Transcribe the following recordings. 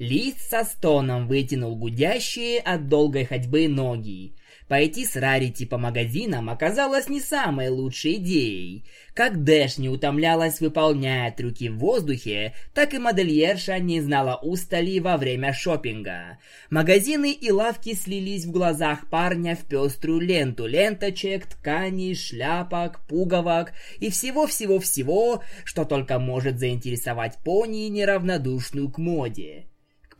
Лист со стоном вытянул гудящие от долгой ходьбы ноги. Пойти с Рарити по магазинам оказалось не самой лучшей идеей. Как Дэш не утомлялась, выполняя трюки в воздухе, так и модельерша не знала устали во время шопинга. Магазины и лавки слились в глазах парня в пеструю ленту ленточек, тканей, шляпок, пуговок и всего-всего-всего, что только может заинтересовать пони, неравнодушную к моде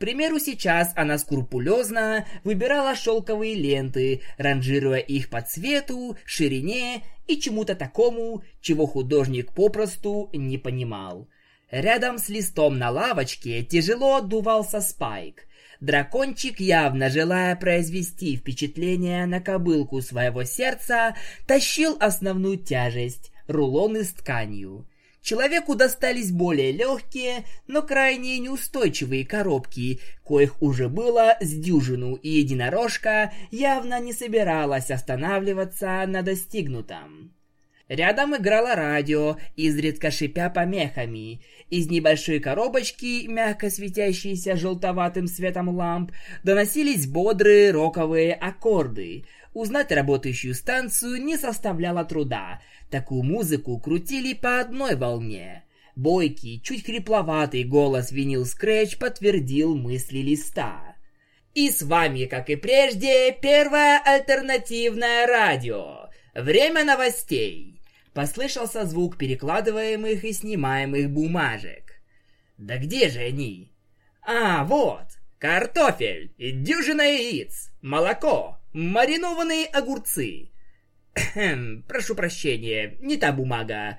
примеру, сейчас она скрупулезно выбирала шелковые ленты, ранжируя их по цвету, ширине и чему-то такому, чего художник попросту не понимал. Рядом с листом на лавочке тяжело отдувался Спайк. Дракончик, явно желая произвести впечатление на кобылку своего сердца, тащил основную тяжесть – рулоны с тканью. Человеку достались более легкие, но крайне неустойчивые коробки, коих уже было с дюжину, и единорожка явно не собиралась останавливаться на достигнутом. Рядом играло радио, изредка шипя помехами. Из небольшой коробочки, мягко светящейся желтоватым светом ламп, доносились бодрые роковые аккорды. Узнать работающую станцию не составляло труда. Такую музыку крутили по одной волне. Бойкий, чуть хрипловатый голос винил Скретч подтвердил мысли листа. И с вами, как и прежде, первое альтернативное радио. Время новостей. Послышался звук перекладываемых и снимаемых бумажек. Да где же они? А, вот. Картофель, дюжина яиц, молоко, маринованные огурцы, Прошу прощения, не та бумага.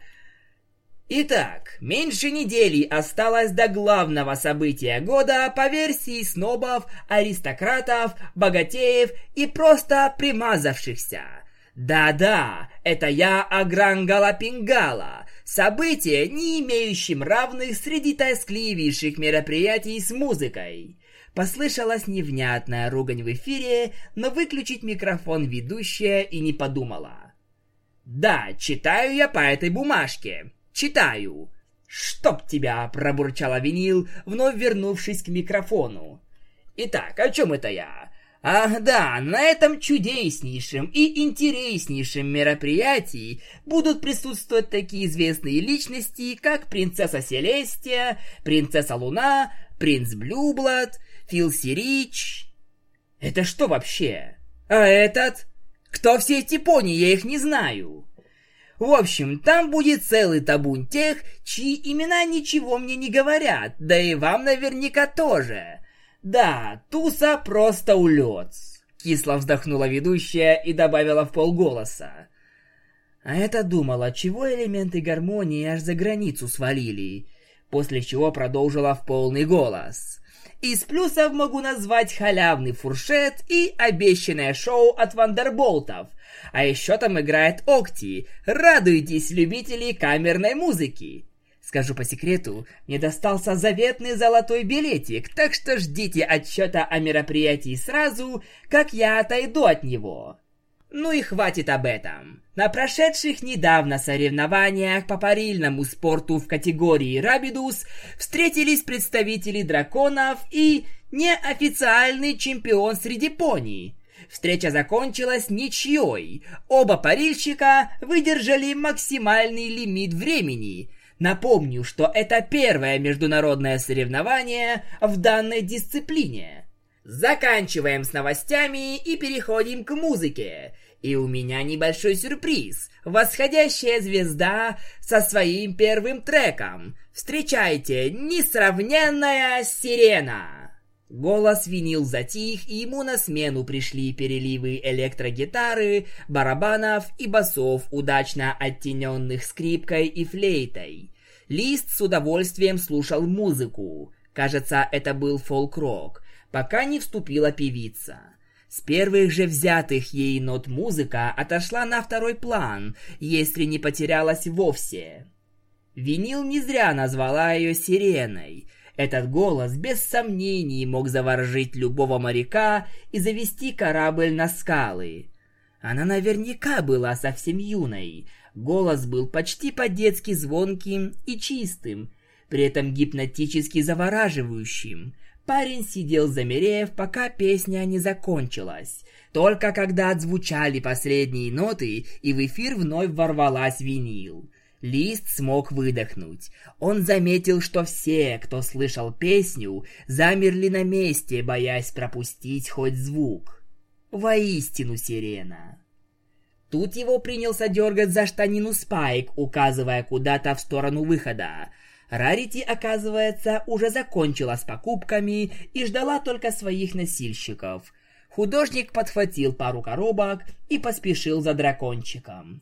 Итак, меньше недели осталось до главного события года по версии снобов, аристократов, богатеев и просто примазавшихся. Да-да, это я Агрангала Пингала, событие, не имеющим равных среди тоскливейших мероприятий с музыкой. Послышалась невнятная ругань в эфире, но выключить микрофон ведущая и не подумала. «Да, читаю я по этой бумажке. Читаю». «Чтоб тебя!» – пробурчала винил, вновь вернувшись к микрофону. «Итак, о чем это я?» Ах да, на этом чудеснейшем и интереснейшем мероприятии будут присутствовать такие известные личности, как принцесса Селестия, принцесса Луна, принц Блюблад – Филси Рич... Это что вообще? А этот? Кто все эти пони? Я их не знаю. В общем, там будет целый табун тех, чьи имена ничего мне не говорят, да и вам наверняка тоже. Да, туса просто улец. Кисло вздохнула ведущая и добавила в полголоса. А это думала, чего элементы гармонии аж за границу свалили, после чего продолжила в полный голос. Из плюсов могу назвать халявный фуршет и обещанное шоу от Вандерболтов. А еще там играет Окти. Радуйтесь, любители камерной музыки. Скажу по секрету, мне достался заветный золотой билетик, так что ждите отчета о мероприятии сразу, как я отойду от него. Ну и хватит об этом. На прошедших недавно соревнованиях по парильному спорту в категории Рабидус встретились представители драконов и неофициальный чемпион среди пони. Встреча закончилась ничьей. Оба парильщика выдержали максимальный лимит времени. Напомню, что это первое международное соревнование в данной дисциплине. Заканчиваем с новостями и переходим к музыке. И у меня небольшой сюрприз. Восходящая звезда со своим первым треком. Встречайте, несравненная сирена. Голос винил затих, и ему на смену пришли переливы электрогитары, барабанов и басов, удачно оттененных скрипкой и флейтой. Лист с удовольствием слушал музыку. Кажется, это был фолк-рок, пока не вступила певица. С первых же взятых ей нот музыка отошла на второй план, если не потерялась вовсе. Винил не зря назвала ее сиреной. Этот голос без сомнений мог заворожить любого моряка и завести корабль на скалы. Она наверняка была совсем юной. Голос был почти по-детски звонким и чистым, при этом гипнотически завораживающим. Парень сидел замерев, пока песня не закончилась. Только когда отзвучали последние ноты, и в эфир вновь ворвалась винил. Лист смог выдохнуть. Он заметил, что все, кто слышал песню, замерли на месте, боясь пропустить хоть звук. Воистину сирена. Тут его принялся дергать за штанину Спайк, указывая куда-то в сторону выхода. Рарити, оказывается, уже закончила с покупками и ждала только своих носильщиков. Художник подхватил пару коробок и поспешил за дракончиком.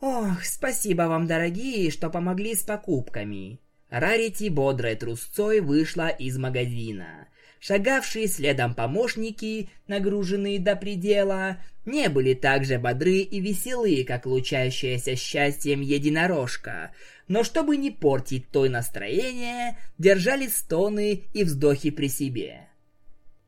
«Ох, спасибо вам, дорогие, что помогли с покупками». Рарити бодрой трусцой вышла из магазина. Шагавшие следом помощники, нагруженные до предела, не были так же бодры и веселы, как лучащаяся счастьем единорожка, но чтобы не портить той настроение, держали стоны и вздохи при себе.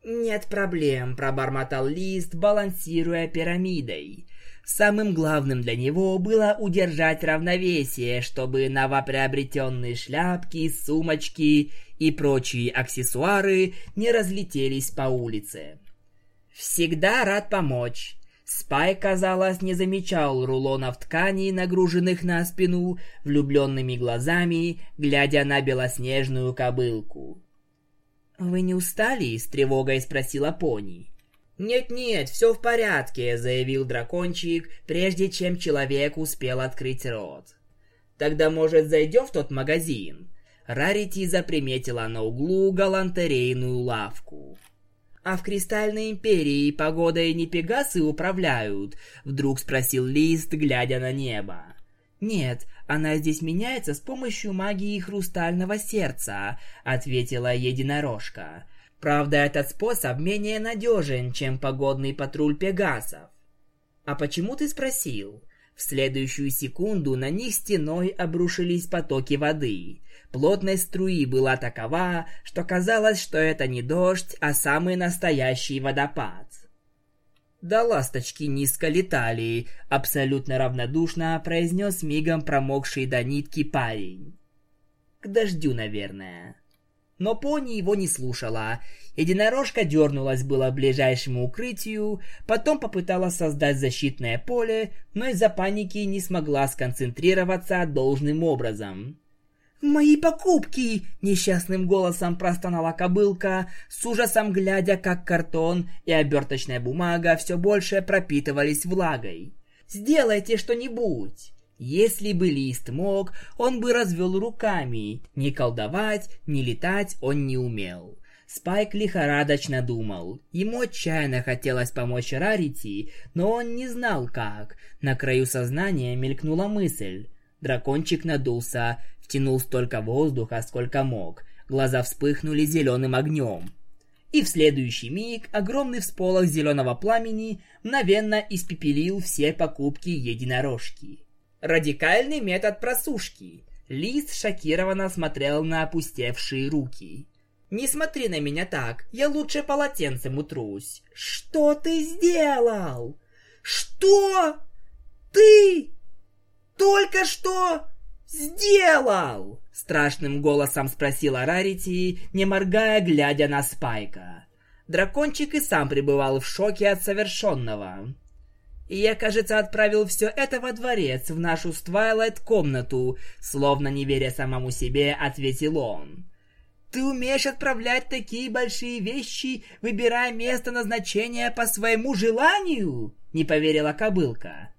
«Нет проблем», — пробормотал Лист, балансируя пирамидой. Самым главным для него было удержать равновесие, чтобы новоприобретенные шляпки, сумочки и прочие аксессуары не разлетелись по улице. «Всегда рад помочь». Спай, казалось, не замечал рулонов ткани, нагруженных на спину, влюбленными глазами, глядя на белоснежную кобылку. «Вы не устали?» — с тревогой спросила пони. «Нет-нет, все в порядке», — заявил дракончик, прежде чем человек успел открыть рот. «Тогда, может, зайдем в тот магазин?» Рарити заприметила на углу галантерейную лавку. «А в Кристальной Империи погодой не пегасы управляют?» — вдруг спросил Лист, глядя на небо. «Нет, она здесь меняется с помощью магии Хрустального Сердца», — ответила единорожка. «Правда, этот способ менее надежен, чем погодный патруль пегасов». «А почему ты спросил?» В следующую секунду на них стеной обрушились потоки воды. Плотность струи была такова, что казалось, что это не дождь, а самый настоящий водопад. «Да ласточки низко летали», — абсолютно равнодушно произнес мигом промокший до нитки парень. «К дождю, наверное». Но пони его не слушала. Единорожка дернулась было к ближайшему укрытию, потом попыталась создать защитное поле, но из-за паники не смогла сконцентрироваться должным образом. «Мои покупки!» – несчастным голосом простонала кобылка, с ужасом глядя, как картон и оберточная бумага все больше пропитывались влагой. «Сделайте что-нибудь!» Если бы Лист мог, он бы развел руками. Ни колдовать, ни летать он не умел. Спайк лихорадочно думал. Ему отчаянно хотелось помочь Рарити, но он не знал как. На краю сознания мелькнула мысль. Дракончик надулся, втянул столько воздуха, сколько мог. Глаза вспыхнули зеленым огнем. И в следующий миг огромный всполох зеленого пламени мгновенно испепелил все покупки единорожки. Радикальный метод просушки. Лист шокированно смотрел на опустевшие руки. «Не смотри на меня так, я лучше полотенцем утрусь». «Что ты сделал? Что? Ты только что сделал?» Страшным голосом спросила Рарити, не моргая, глядя на Спайка. Дракончик и сам пребывал в шоке от совершенного. И я, кажется, отправил все это во дворец, в нашу с комнату, словно не веря самому себе, ответил он. Ты умеешь отправлять такие большие вещи, выбирая место назначения по своему желанию? Не поверила кобылка.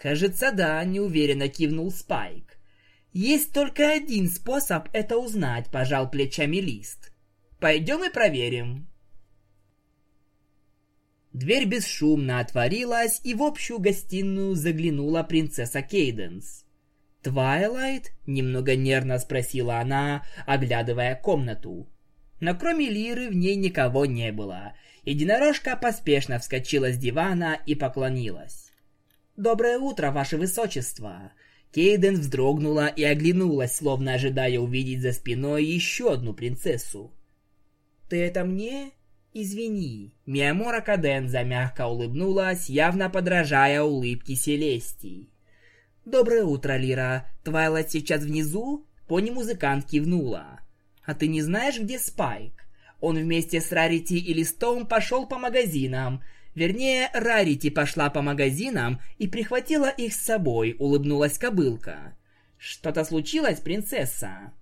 Кажется, да, неуверенно кивнул Спайк. Есть только один способ это узнать, пожал плечами Лист. Пойдем и проверим. Дверь бесшумно отворилась, и в общую гостиную заглянула принцесса Кейденс. «Твайлайт?» — немного нервно спросила она, оглядывая комнату. Но кроме Лиры в ней никого не было. Единорожка поспешно вскочила с дивана и поклонилась. «Доброе утро, ваше высочество!» Кейден вздрогнула и оглянулась, словно ожидая увидеть за спиной еще одну принцессу. «Ты это мне?» «Извини». Ми Аморе Каденза мягко улыбнулась, явно подражая улыбке Селестии. «Доброе утро, Лира. Твайлайт сейчас внизу?» Пони музыкант кивнула. «А ты не знаешь, где Спайк?» Он вместе с Рарити и Листом пошел по магазинам. Вернее, Рарити пошла по магазинам и прихватила их с собой, улыбнулась кобылка. «Что-то случилось, принцесса?»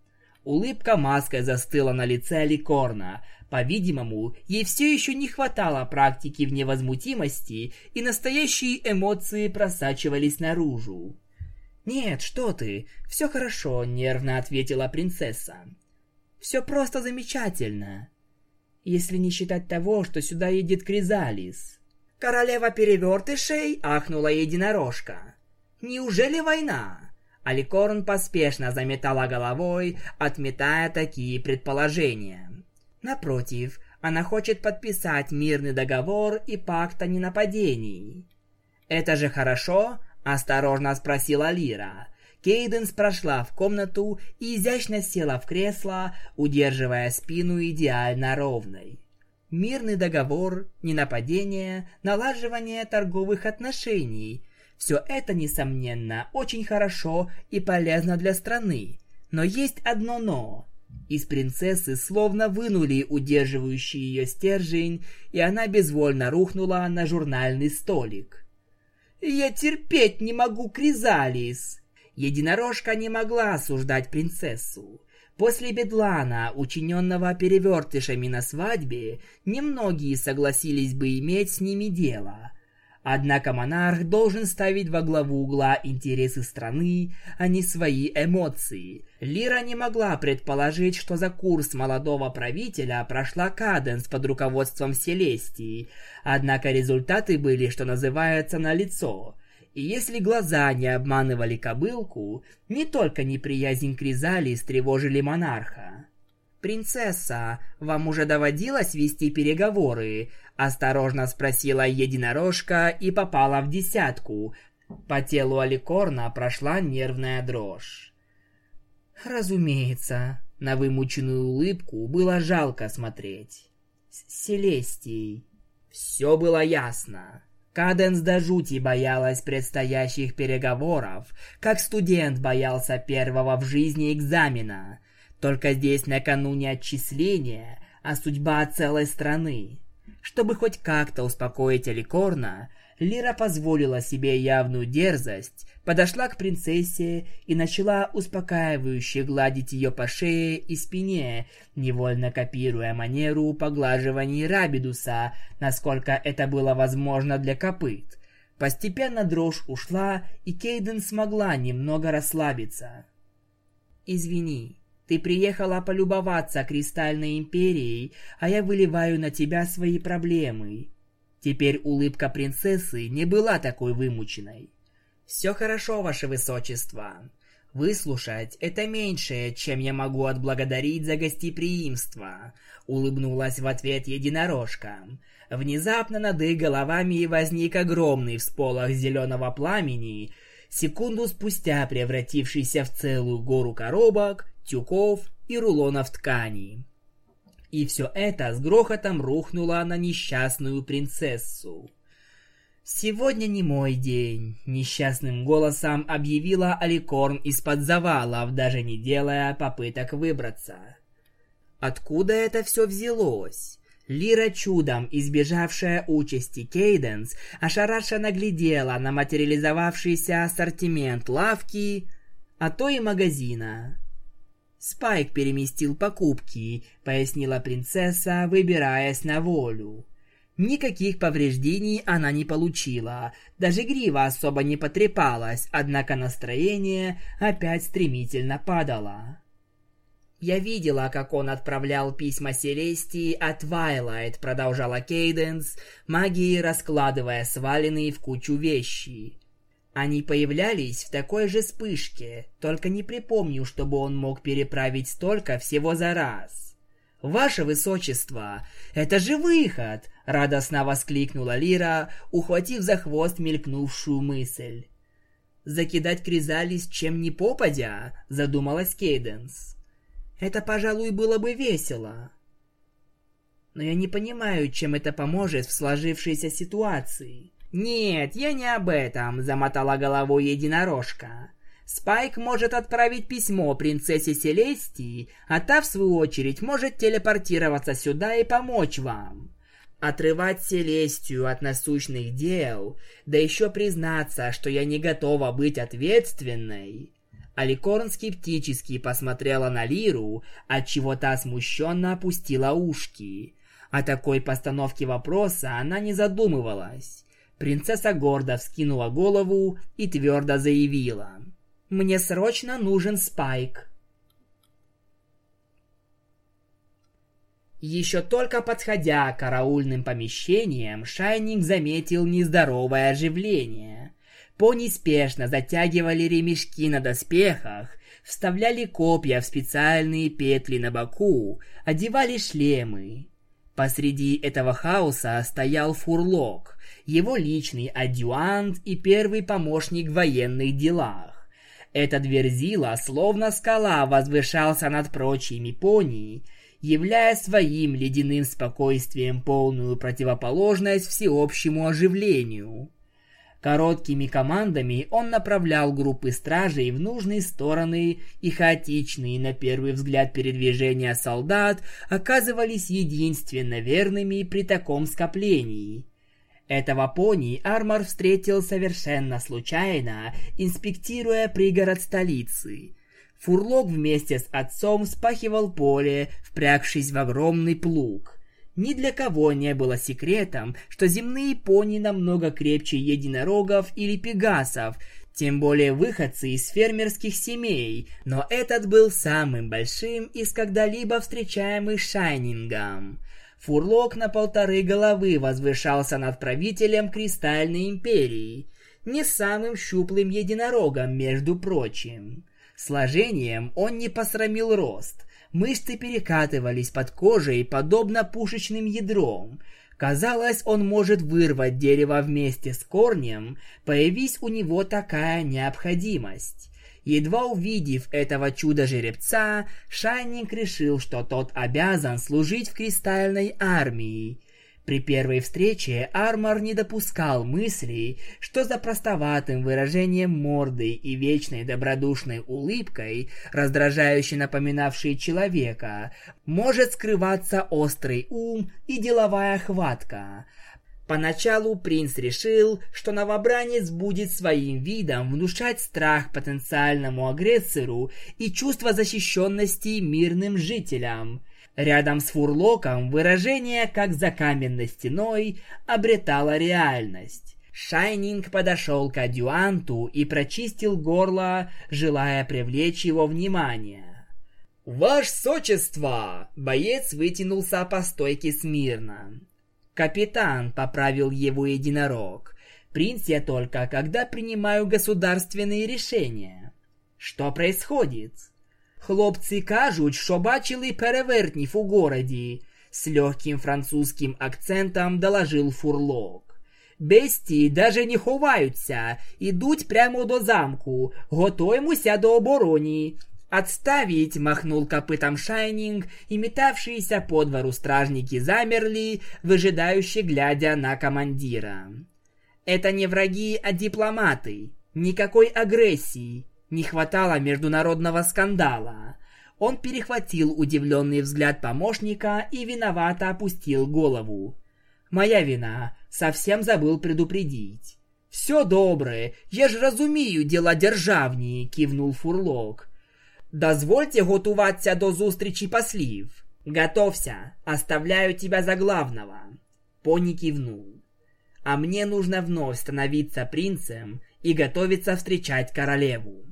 Улыбка маской застыла на лице Аликорна. По-видимому, ей все еще не хватало практики в невозмутимости, и настоящие эмоции просачивались наружу. «Нет, что ты, все хорошо», — нервно ответила принцесса. «Все просто замечательно. Если не считать того, что сюда едет Кризалис». «Королева перевертышей?» — ахнула единорожка. «Неужели война?» Аликорн поспешно заметала головой, отметая такие предположения. Напротив, она хочет подписать мирный договор и пакт о ненападении. «Это же хорошо?» – осторожно спросила Лира. Кейденс прошла в комнату и изящно села в кресло, удерживая спину идеально ровной. Мирный договор, ненападение, налаживание торговых отношений – все это, несомненно, очень хорошо и полезно для страны. Но есть одно «но». Из принцессы словно вынули удерживающий ее стержень, и она безвольно рухнула на журнальный столик. «Я терпеть не могу Кризалис!» Единорожка не могла осуждать принцессу. После бедлана, учиненного перевертышами на свадьбе, немногие согласились бы иметь с ними дело. Однако монарх должен ставить во главу угла интересы страны, а не свои эмоции. Лира не могла предположить, что за курс молодого правителя прошла Каденс под руководством Селестии, однако результаты были, что называется, налицо. И если глаза не обманывали кобылку, не только неприязнь Кризали тревожили монарха. «Принцесса, вам уже доводилось вести переговоры?» – осторожно спросила единорожка и попала в десятку. По телу Аликорна прошла нервная дрожь. «Разумеется», – на вымученную улыбку было жалко смотреть. С Селестией. Все было ясно. Каденс до жути боялась предстоящих переговоров, как студент боялся первого в жизни экзамена. Только здесь накануне отчисления, а судьба целой страны. Чтобы хоть как-то успокоить Аликорна, Лира позволила себе явную дерзость, подошла к принцессе и начала успокаивающе гладить ее по шее и спине, невольно копируя манеру поглаживаний Рабидуса, насколько это было возможно для копыт. Постепенно дрожь ушла, и Кейден смогла немного расслабиться. «Извини», ты приехала полюбоваться Кристальной Империей, а я выливаю на тебя свои проблемы. Теперь улыбка принцессы не была такой вымученной. Все хорошо, ваше высочество. Выслушать — это меньшее, чем я могу отблагодарить за гостеприимство», — улыбнулась в ответ единорожка. Внезапно над их головами возник огромный всполох зеленого пламени, секунду спустя превратившийся в целую гору коробок, тюков и рулонов ткани. И все это с грохотом рухнуло на несчастную принцессу. «Сегодня не мой день», — несчастным голосом объявила Аликорн из-под завалов, даже не делая попыток выбраться. Откуда это все взялось? Лира, чудом избежавшая участи Кейденс, ошарашенно глядела на материализовавшийся ассортимент лавки, а то и магазина. Спайк переместил покупки, пояснила принцесса, выбираясь на волю. Никаких повреждений она не получила, даже грива особо не потрепалась, однако настроение опять стремительно падало. «Я видела, как он отправлял письма Селестии от Твайлайт», — продолжала Кейденс, магией раскладывая сваленные в кучу вещи. Они появлялись в такой же вспышке, только не припомню, чтобы он мог переправить столько всего за раз. «Ваше Высочество, это же выход!» — радостно воскликнула Лира, ухватив за хвост мелькнувшую мысль. «Закидать Кризалис чем ни попадя?» — задумалась Кейденс. «Это, пожалуй, было бы весело. Но я не понимаю, чем это поможет в сложившейся ситуации». «Нет, я не об этом», — замотала головой единорожка. Спайк может отправить письмо принцессе Селестии, а та, в свою очередь, может телепортироваться сюда и помочь вам. Отрывать Селестию от насущных дел, да еще признаться, что я не готова быть ответственной. Аликорн скептически посмотрела на Лиру, отчего та смущенно опустила ушки. О такой постановке вопроса она не задумывалась. Принцесса гордо вскинула голову и твердо заявила. «Мне срочно нужен Спайк». Еще только подходя к караульным помещениям, Шайнинг заметил нездоровое оживление. Пони спешно затягивали ремешки на доспехах, вставляли копья в специальные петли на боку, одевали шлемы. Посреди этого хаоса стоял Фурлок, его личный адъюант и первый помощник в военных делах. Этот верзила, словно скала, возвышался над прочими пони, являя своим ледяным спокойствием полную противоположность всеобщему оживлению. Короткими командами он направлял группы стражей в нужные стороны, и хаотичные на первый взгляд передвижения солдат оказывались единственно верными при таком скоплении. Этого пони Армор встретил совершенно случайно, инспектируя пригород столицы. Фурлок вместе с отцом спахивал поле, впрягшись в огромный плуг. Ни для кого не было секретом, что земные пони намного крепче единорогов или пегасов, тем более выходцы из фермерских семей, но этот был самым большим из когда-либо встречаемых Шайнингом. Фурлок на полторы головы возвышался над правителем Кристальной Империи, не самым щуплым единорогом, между прочим. Сложением он не посрамил рост, Мышцы перекатывались под кожей, подобно пушечным ядром. Казалось, он может вырвать дерево вместе с корнем, появись у него такая необходимость. Едва увидев этого чудо-жеребца, Шайник решил, что тот обязан служить в кристальной армии. При первой встрече Армор не допускал мыслей, что за простоватым выражением морды и вечной добродушной улыбкой, раздражающе напоминавшей человека, может скрываться острый ум и деловая хватка. Поначалу принц решил, что новобранец будет своим видом внушать страх потенциальному агрессору и чувство защищенности мирным жителям – Рядом с Фурлоком выражение, как за каменной стеной, обретало реальность. Шайнинг подошел к адюанту и прочистил горло, желая привлечь его внимание. «Ваше Сочество!» — боец вытянулся по стойке смирно. «Капитан», — поправил его единорог, — «принц я только, когда принимаю государственные решения». «Что происходит?» Хлопці кажуть, що бачили перевертнів у городі, с легким французским акцентом доложил Фурлок. Бестії даже не ховаються, ідуть прямо до замку, готуємося до оборони. «Отставить!» — махнул копытом Шайнинг, и метавшиеся по двору стражники замерли, выжидающе глядя на командира. «Это не враги, а дипломаты. Никакой агрессии. Не хватало международного скандала. Он перехватил удивленный взгляд помощника и виновато опустил голову. «Моя вина. Совсем забыл предупредить». «Все добре, я ж розумію дела державні», – кивнул Фурлок. «Дозвольте готуватися до зустрічі послів». «Готовься, оставляю тебя за главного». Пони кивнул. «А мне нужно вновь становиться принцем и готовиться встречать королеву».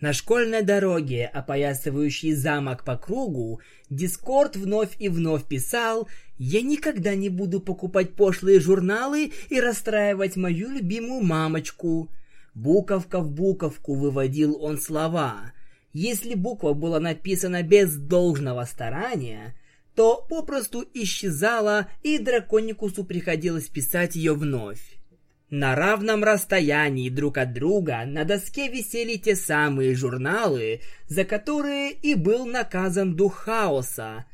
На школьной дороге, опоясывающей замок по кругу, Дискорд вновь и вновь писал «Я никогда не буду покупать пошлые журналы и расстраивать мою любимую мамочку». Буковка в буковку выводил он слова. если буква была написана без должного старания, то попросту исчезала, и драконикусу приходилось писать ее вновь. На равном расстоянии друг от друга на доске висели те самые журналы, за которые и был наказан дух хаоса.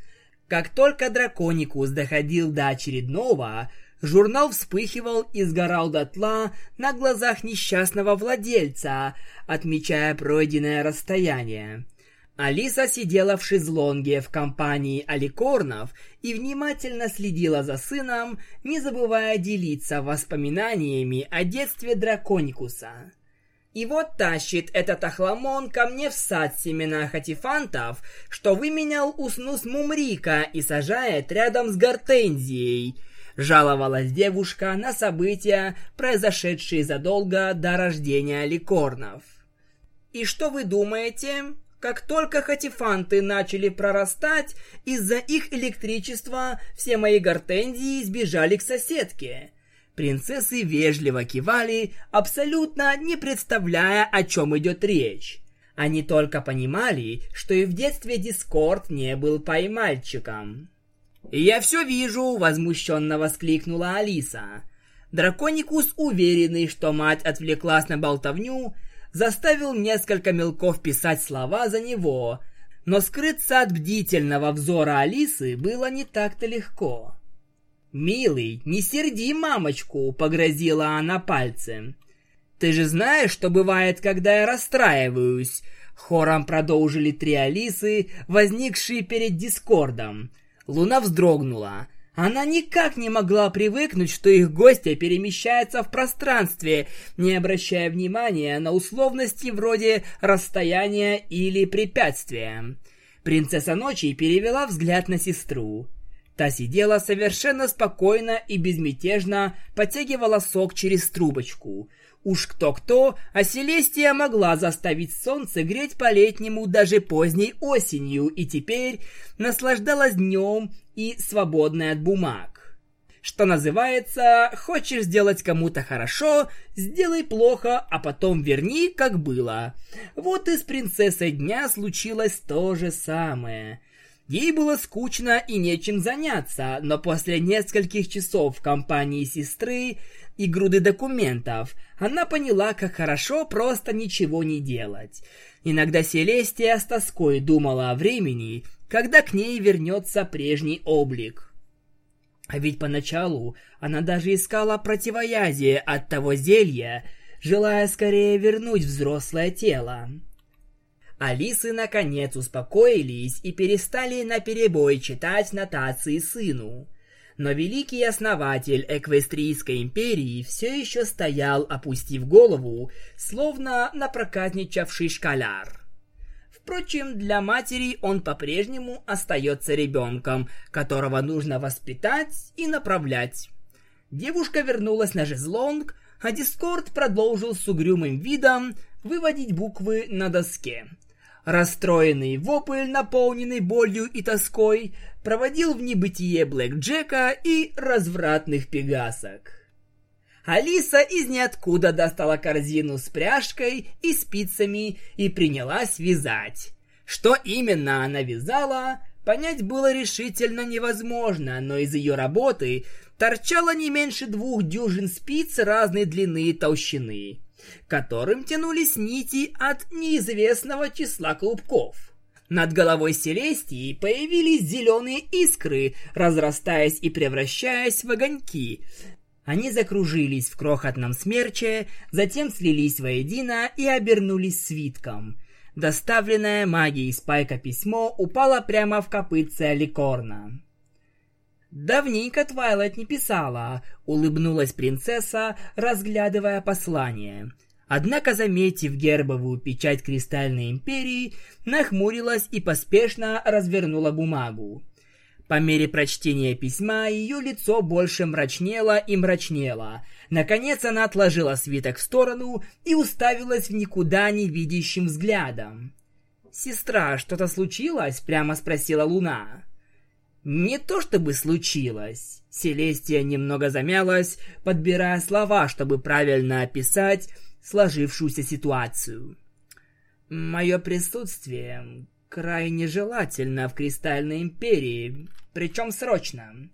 Как только Драконикус доходил до очередного, Журнал вспыхивал и сгорал дотла на глазах несчастного владельца, отмечая пройденное расстояние. Алиса сидела в шезлонге в компании аликорнов и внимательно следила за сыном, не забывая делиться воспоминаниями о детстве Драконикуса. И вот тащит этот охламон ко мне в сад семена хатифантов, что выменял у снус Мумрика и сажает рядом с гортензией. Жаловалась девушка на события, произошедшие задолго до рождения ликорнов. И что вы думаете? Как только хатифанты начали прорастать, из-за их электричества все мои гортензии сбежали к соседке. Принцессы вежливо кивали, абсолютно не представляя, о чем идет речь. Они только понимали, что и в детстве Дискорд не был поймальчиком. «Я все вижу!» — возмущенно воскликнула Алиса. Драконикус, уверенный, что мать отвлеклась на болтовню, заставил несколько мелков писать слова за него, но скрыться от бдительного взора Алисы было не так-то легко. «Милый, не серди мамочку!» — погрозила она пальцем. «Ты же знаешь, что бывает, когда я расстраиваюсь!» Хором продолжили три Алисы, возникшие перед Дискордом. Луна вздрогнула — она никак не могла привыкнуть, что их гостья перемещается в пространстве, не обращая внимания на условности вроде расстояния или препятствия. Принцесса ночи перевела взгляд на сестру. Та сидела совершенно спокойно и безмятежно, подтягивала сок через трубочку. Уж кто-кто, а Селестия могла заставить солнце греть по-летнему даже поздней осенью и теперь наслаждалась днем и свободной от бумаг. Что называется, хочешь сделать кому-то хорошо, сделай плохо, а потом верни, как было. Вот и с принцессой дня случилось то же самое. Ей было скучно и нечем заняться, но после нескольких часов в компании сестры и груды документов, она поняла, как хорошо просто ничего не делать. Иногда Селестия с тоской думала о времени, когда к ней вернется прежний облик. А ведь поначалу она даже искала противоядие от того зелья, желая скорее вернуть взрослое тело. Алисы наконец успокоились и перестали наперебой читать нотации сыну – но великий основатель Эквестрийской империи все еще стоял, опустив голову, словно напроказничавший школяр. Впрочем, для матери он по-прежнему остается ребенком, которого нужно воспитать и направлять. Девушка вернулась на жезлонг, а Дискорд продолжил с угрюмым видом выводить буквы на доске – Расстроенный вопль, наполненный болью и тоской, проводил в небытие Блэк Джека и развратных пегасок. Алиса из ниоткуда достала корзину с пряжкой и спицами и принялась вязать. Что именно она вязала, понять было решительно невозможно, но из ее работы торчало не меньше двух дюжин спиц разной длины и толщины которым тянулись нити от неизвестного числа клубков. Над головой Селестии появились зеленые искры, разрастаясь и превращаясь в огоньки. Они закружились в крохотном смерче, затем слились воедино и обернулись свитком. Доставленное магией спайка письмо упало прямо в копытце Аликорна. «Давненько Твайлайт не писала», — улыбнулась принцесса, разглядывая послание. Однако, заметив гербовую печать Кристальной Империи, нахмурилась и поспешно развернула бумагу. По мере прочтения письма ее лицо больше мрачнело и мрачнело. Наконец она отложила свиток в сторону и уставилась в никуда не видящим взглядом. «Сестра, что-то случилось?» — прямо спросила Луна. Не то чтобы случилось. Селестия немного замялась, подбирая слова, чтобы правильно описать сложившуюся ситуацию. Мое присутствие крайне желательно в Кристальной Империи, причем срочно.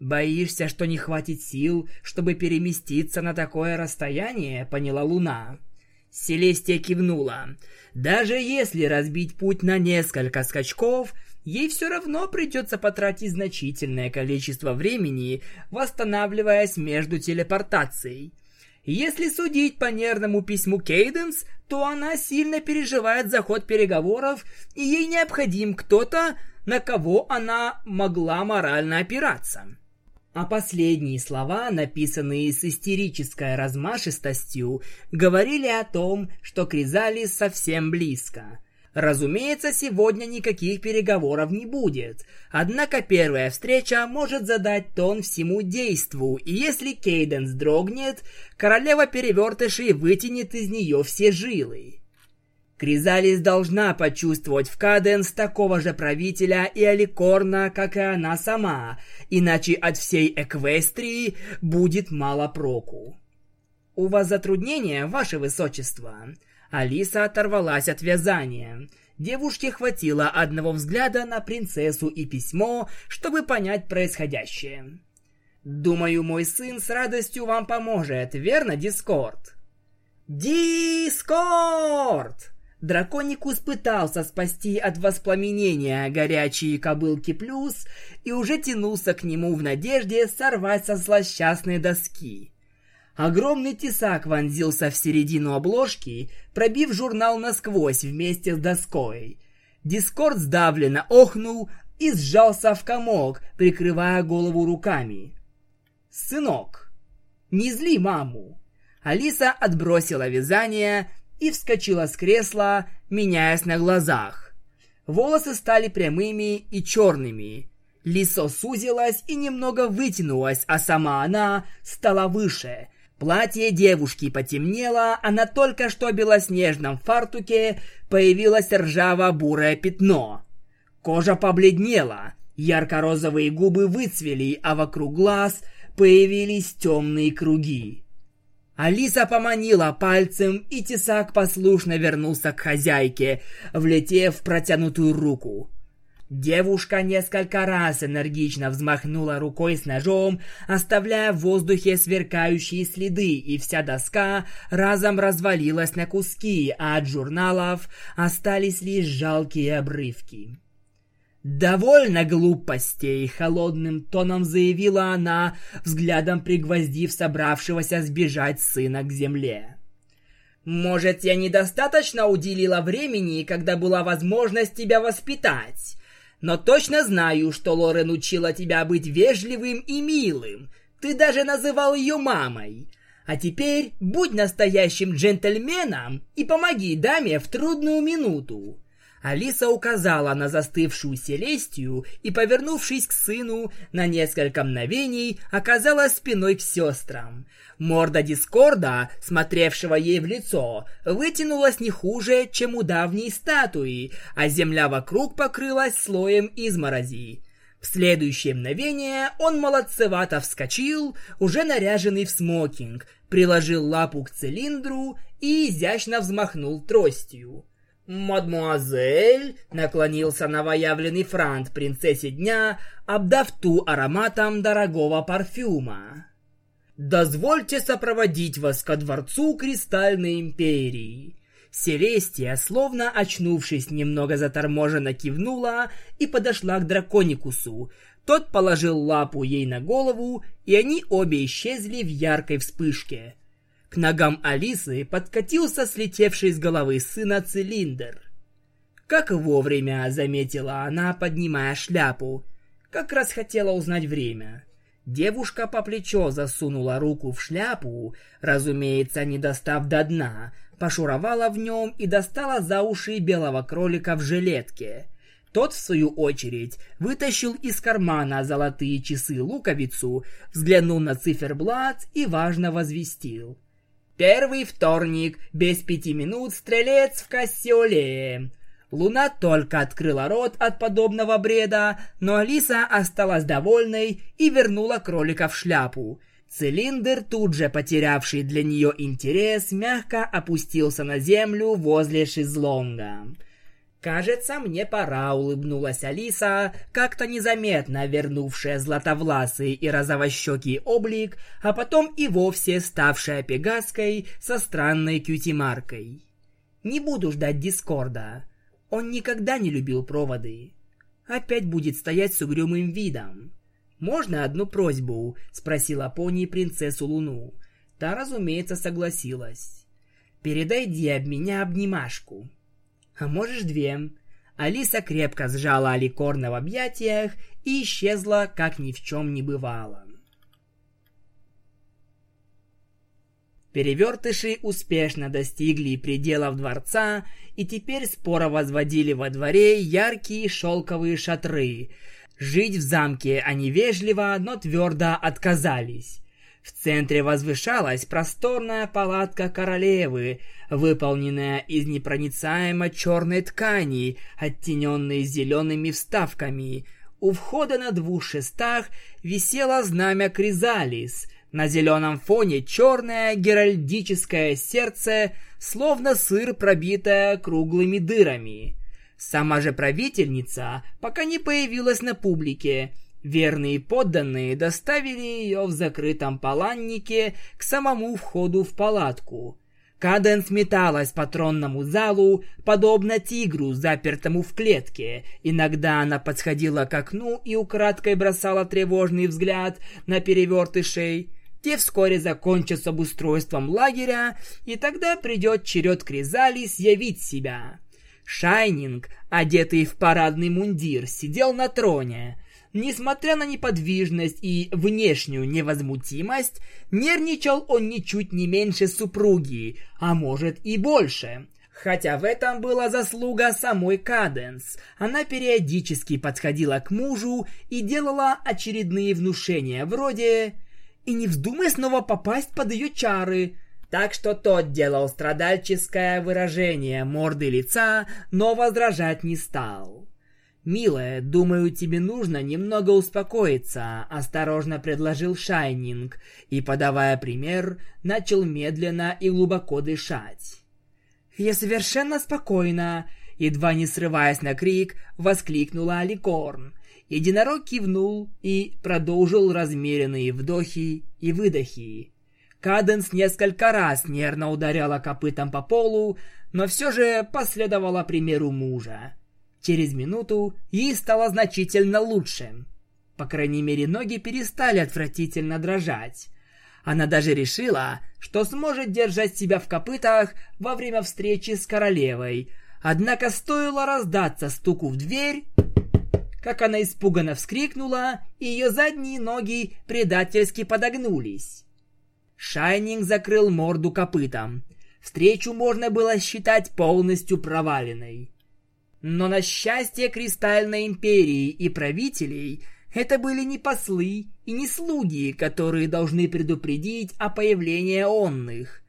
Боишься, что не хватит сил, чтобы переместиться на такое расстояние, поняла Луна. Селестия кивнула. Даже если разбить путь на несколько скачков, ей все равно придется потратить значительное количество времени, восстанавливаясь между телепортацией. Если судить по нервному письму Кейденс, то она сильно переживает за ход переговоров, и ей необходим кто-то, на кого она могла морально опираться. А последние слова, написанные с истерической размашистостью, говорили о том, что Кризалис совсем близко. Разумеется, сегодня никаких переговоров не будет. Однако первая встреча может задать тон всему действу, и если Кейденс дрогнет, королева перевертышей вытянет из нее все жилы. Кризалис должна почувствовать в Каденс такого же правителя и Аликорна, как и она сама, иначе от всей Эквестрии будет мало проку. «У вас затруднения, ваше высочество?» Алиса оторвалась от вязания. Девушке хватило одного взгляда на принцессу и письмо, чтобы понять происходящее. «Думаю, мой сын с радостью вам поможет, верно, Дискорд?» «Дискорд!» Драконикус пытался спасти от воспламенения горячие кобылки плюс и уже тянулся к нему в надежде сорвать со злосчастной доски. Огромный тесак вонзился в середину обложки, пробив журнал насквозь вместе с доской. Дискорд сдавленно охнул и сжался в комок, прикрывая голову руками. «Сынок, не зли маму!» Алиса отбросила вязание и вскочила с кресла, меняясь на глазах. Волосы стали прямыми и черными. Лицо сузилось и немного вытянулось, а сама она стала выше. Платье девушки потемнело, а на только что белоснежном фартуке появилось ржаво-бурое пятно. Кожа побледнела, ярко-розовые губы выцвели, а вокруг глаз появились темные круги. Алиса поманила пальцем, и тесак послушно вернулся к хозяйке, влетев в протянутую руку. Девушка несколько раз энергично взмахнула рукой с ножом, оставляя в воздухе сверкающие следы, и вся доска разом развалилась на куски, а от журналов остались лишь жалкие обрывки. «Довольно глупостей!» — холодным тоном заявила она, взглядом пригвоздив собравшегося сбежать сына к земле. «Может, я недостаточно уделила времени, когда была возможность тебя воспитать? Но точно знаю, что Лорен учила тебя быть вежливым и милым. Ты даже называл ее мамой. А теперь будь настоящим джентльменом и помоги даме в трудную минуту. Алиса указала на застывшую Селестию и, повернувшись к сыну, на несколько мгновений оказалась спиной к сестрам. Морда Дискорда, смотревшего ей в лицо, вытянулась не хуже, чем у давней статуи, а земля вокруг покрылась слоем изморози. В следующее мгновение он молодцевато вскочил, уже наряженный в смокинг, приложил лапу к цилиндру и изящно взмахнул тростью. «Мадмуазель!» — наклонился новоявленный франт принцессе дня, обдав ту ароматом дорогого парфюма. «Дозвольте сопроводить вас ко дворцу Кристальной Империи!» Селестия, словно очнувшись, немного заторможенно кивнула и подошла к драконикусу. Тот положил лапу ей на голову, и они обе исчезли в яркой вспышке. К ногам Алисы подкатился слетевший с головы сына цилиндр. Как вовремя заметила она, поднимая шляпу. Как раз хотела узнать время. Девушка по плечо засунула руку в шляпу, разумеется, не достав до дна, пошуровала в нем и достала за уши белого кролика в жилетке. Тот, в свою очередь, вытащил из кармана золотые часы-луковицу, взглянул на циферблат и важно возвестил. Первый вторник, без пяти минут, стрелец в Кассиолее. Луна только открыла рот от подобного бреда, но Алиса осталась довольной и вернула кролика в шляпу. Цилиндр, тут же потерявший для нее интерес, мягко опустился на землю возле шезлонга. «Кажется, мне пора», — улыбнулась Алиса, как-то незаметно вернувшая златовласый и розовощекий облик, а потом и вовсе ставшая пегаской со странной кьюти-маркой. «Не буду ждать Дискорда. Он никогда не любил проводы». опять будет стоять с угрюмым видом. «Можно одну просьбу?» — спросила пони принцессу Луну. Та, разумеется, согласилась. «Передай Ди об меня обнимашку». «А можешь две?» Алиса крепко сжала Аликорна в объятиях и исчезла, как ни в чем не бывало. Перевертыши успешно достигли пределов дворца и теперь споро возводили во дворе яркие шелковые шатры. Жить в замке они вежливо, но твердо отказались. В центре возвышалась просторная палатка королевы, выполненная из непроницаемо черной ткани, оттененной зелеными вставками. У входа на двух шестах висело знамя Кризалис — на зеленом фоне черное геральдическое сердце, словно сыр, пробитое круглыми дырами. Сама же правительница пока не появилась на публике. Верные подданные доставили ее в закрытом паланнике к самому входу в палатку. Каденс металась по тронному залу, подобно тигру, запертому в клетке. Иногда она подходила к окну и украдкой бросала тревожный взгляд на перевертышей. Те вскоре закончат с обустройством лагеря, и тогда придет черед Кризалис явить себя. Шайнинг, одетый в парадный мундир, сидел на троне. Несмотря на неподвижность и внешнюю невозмутимость, нервничал он ничуть не меньше супруги, а может и больше. Хотя в этом была заслуга самой Каденс. Она периодически подходила к мужу и делала очередные внушения вроде и не вздумай снова попасть под ее чары. Так что тот делал страдальческое выражение морды лица, но возражать не стал. «Милая, думаю, тебе нужно немного успокоиться», — осторожно предложил Шайнинг и, подавая пример, начал медленно и глубоко дышать. «Я совершенно спокойна», — едва не срываясь на крик, воскликнула Аликорн. Единорог кивнул и продолжил размеренные вдохи и выдохи. Каденс несколько раз нервно ударяла копытом по полу, но все же последовала примеру мужа. Через минуту ей стало значительно лучше. По крайней мере, ноги перестали отвратительно дрожать. Она даже решила, что сможет держать себя в копытах во время встречи с королевой. Однако стоило раздаться стуку в дверь, как она испуганно вскрикнула, и ее задние ноги предательски подогнулись. Шайнинг закрыл морду копытом. Встречу можно было считать полностью проваленной. Но на счастье Кристальной Империи и правителей это были не послы и не слуги, которые должны предупредить о появлении онных.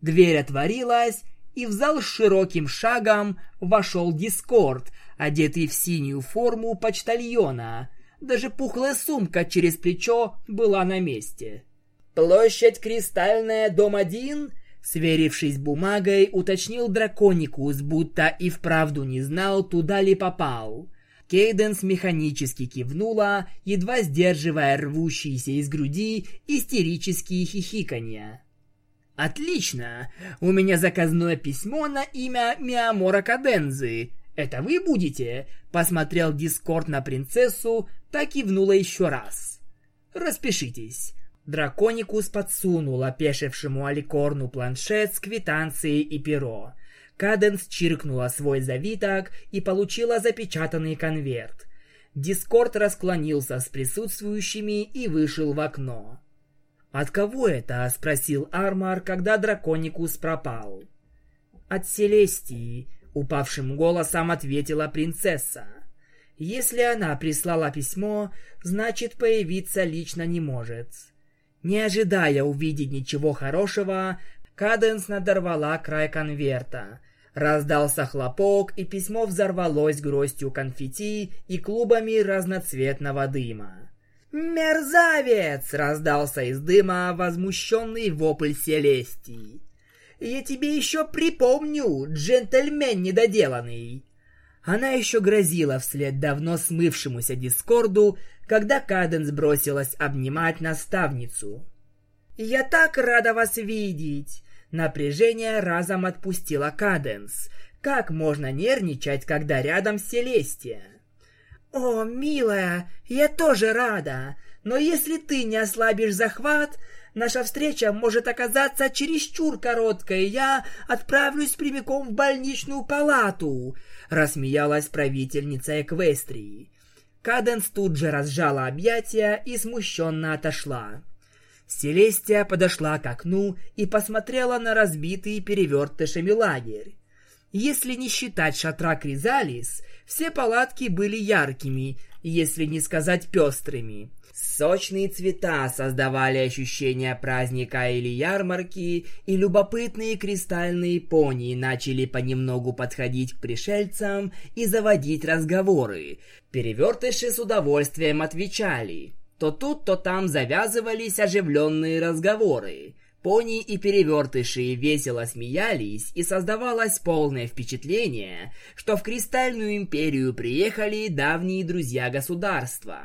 Дверь отворилась, и в зал широким шагом вошел Дискорд, одетый в синюю форму почтальона. Даже пухлая сумка через плечо была на месте. «Площадь Кристальная, дом один?» Сверившись бумагой, уточнил Драконикус, будто и вправду не знал, туда ли попал. Кейденс механически кивнула, едва сдерживая рвущиеся из груди истерические хихиканья. «Отлично! У меня заказное письмо на имя Миамора Кадензы. «Это вы будете?» Посмотрел Дискорд на принцессу, так и внула еще раз. «Распишитесь». Драконикус подсунул опешившему Аликорну планшет с квитанцией и перо. Каденс чиркнула свой завиток и получила запечатанный конверт. Дискорд расклонился с присутствующими и вышел в окно. «От кого это?» — спросил Армар, когда Драконикус пропал. «От Селестии», Упавшим голосом ответила принцесса. Если она прислала письмо, значит появиться лично не может. Не ожидая увидеть ничего хорошего, Каденс надорвала край конверта. Раздался хлопок, и письмо взорвалось гроздью конфетти и клубами разноцветного дыма. «Мерзавец!» — раздался из дыма возмущенный вопль Селестии. Я тебе еще припомню, джентльмен недоделанный!» Она еще грозила вслед давно смывшемуся дискорду, когда Каденс бросилась обнимать наставницу. «Я так рада вас видеть!» Напряжение разом отпустила Каденс. Как можно нервничать, когда рядом Селестия? «О, милая, я тоже рада, но если ты не ослабишь захват, наша встреча может оказаться чересчур короткой, я отправлюсь прямиком в больничную палату», — рассмеялась правительница Эквестрии. Каденс тут же разжала объятия и смущенно отошла. Селестия подошла к окну и посмотрела на разбитый перевертышами лагерь. Если не считать шатра Кризалис, все палатки были яркими, если не сказать пестрыми. Сочные цвета создавали ощущение праздника или ярмарки, и любопытные кристальные пони начали понемногу подходить к пришельцам и заводить разговоры. Перевертыши с удовольствием отвечали. То тут, то там завязывались оживленные разговоры. Пони и перевертыши весело смеялись, и создавалось полное впечатление, что в Кристальную империю приехали давние друзья государства.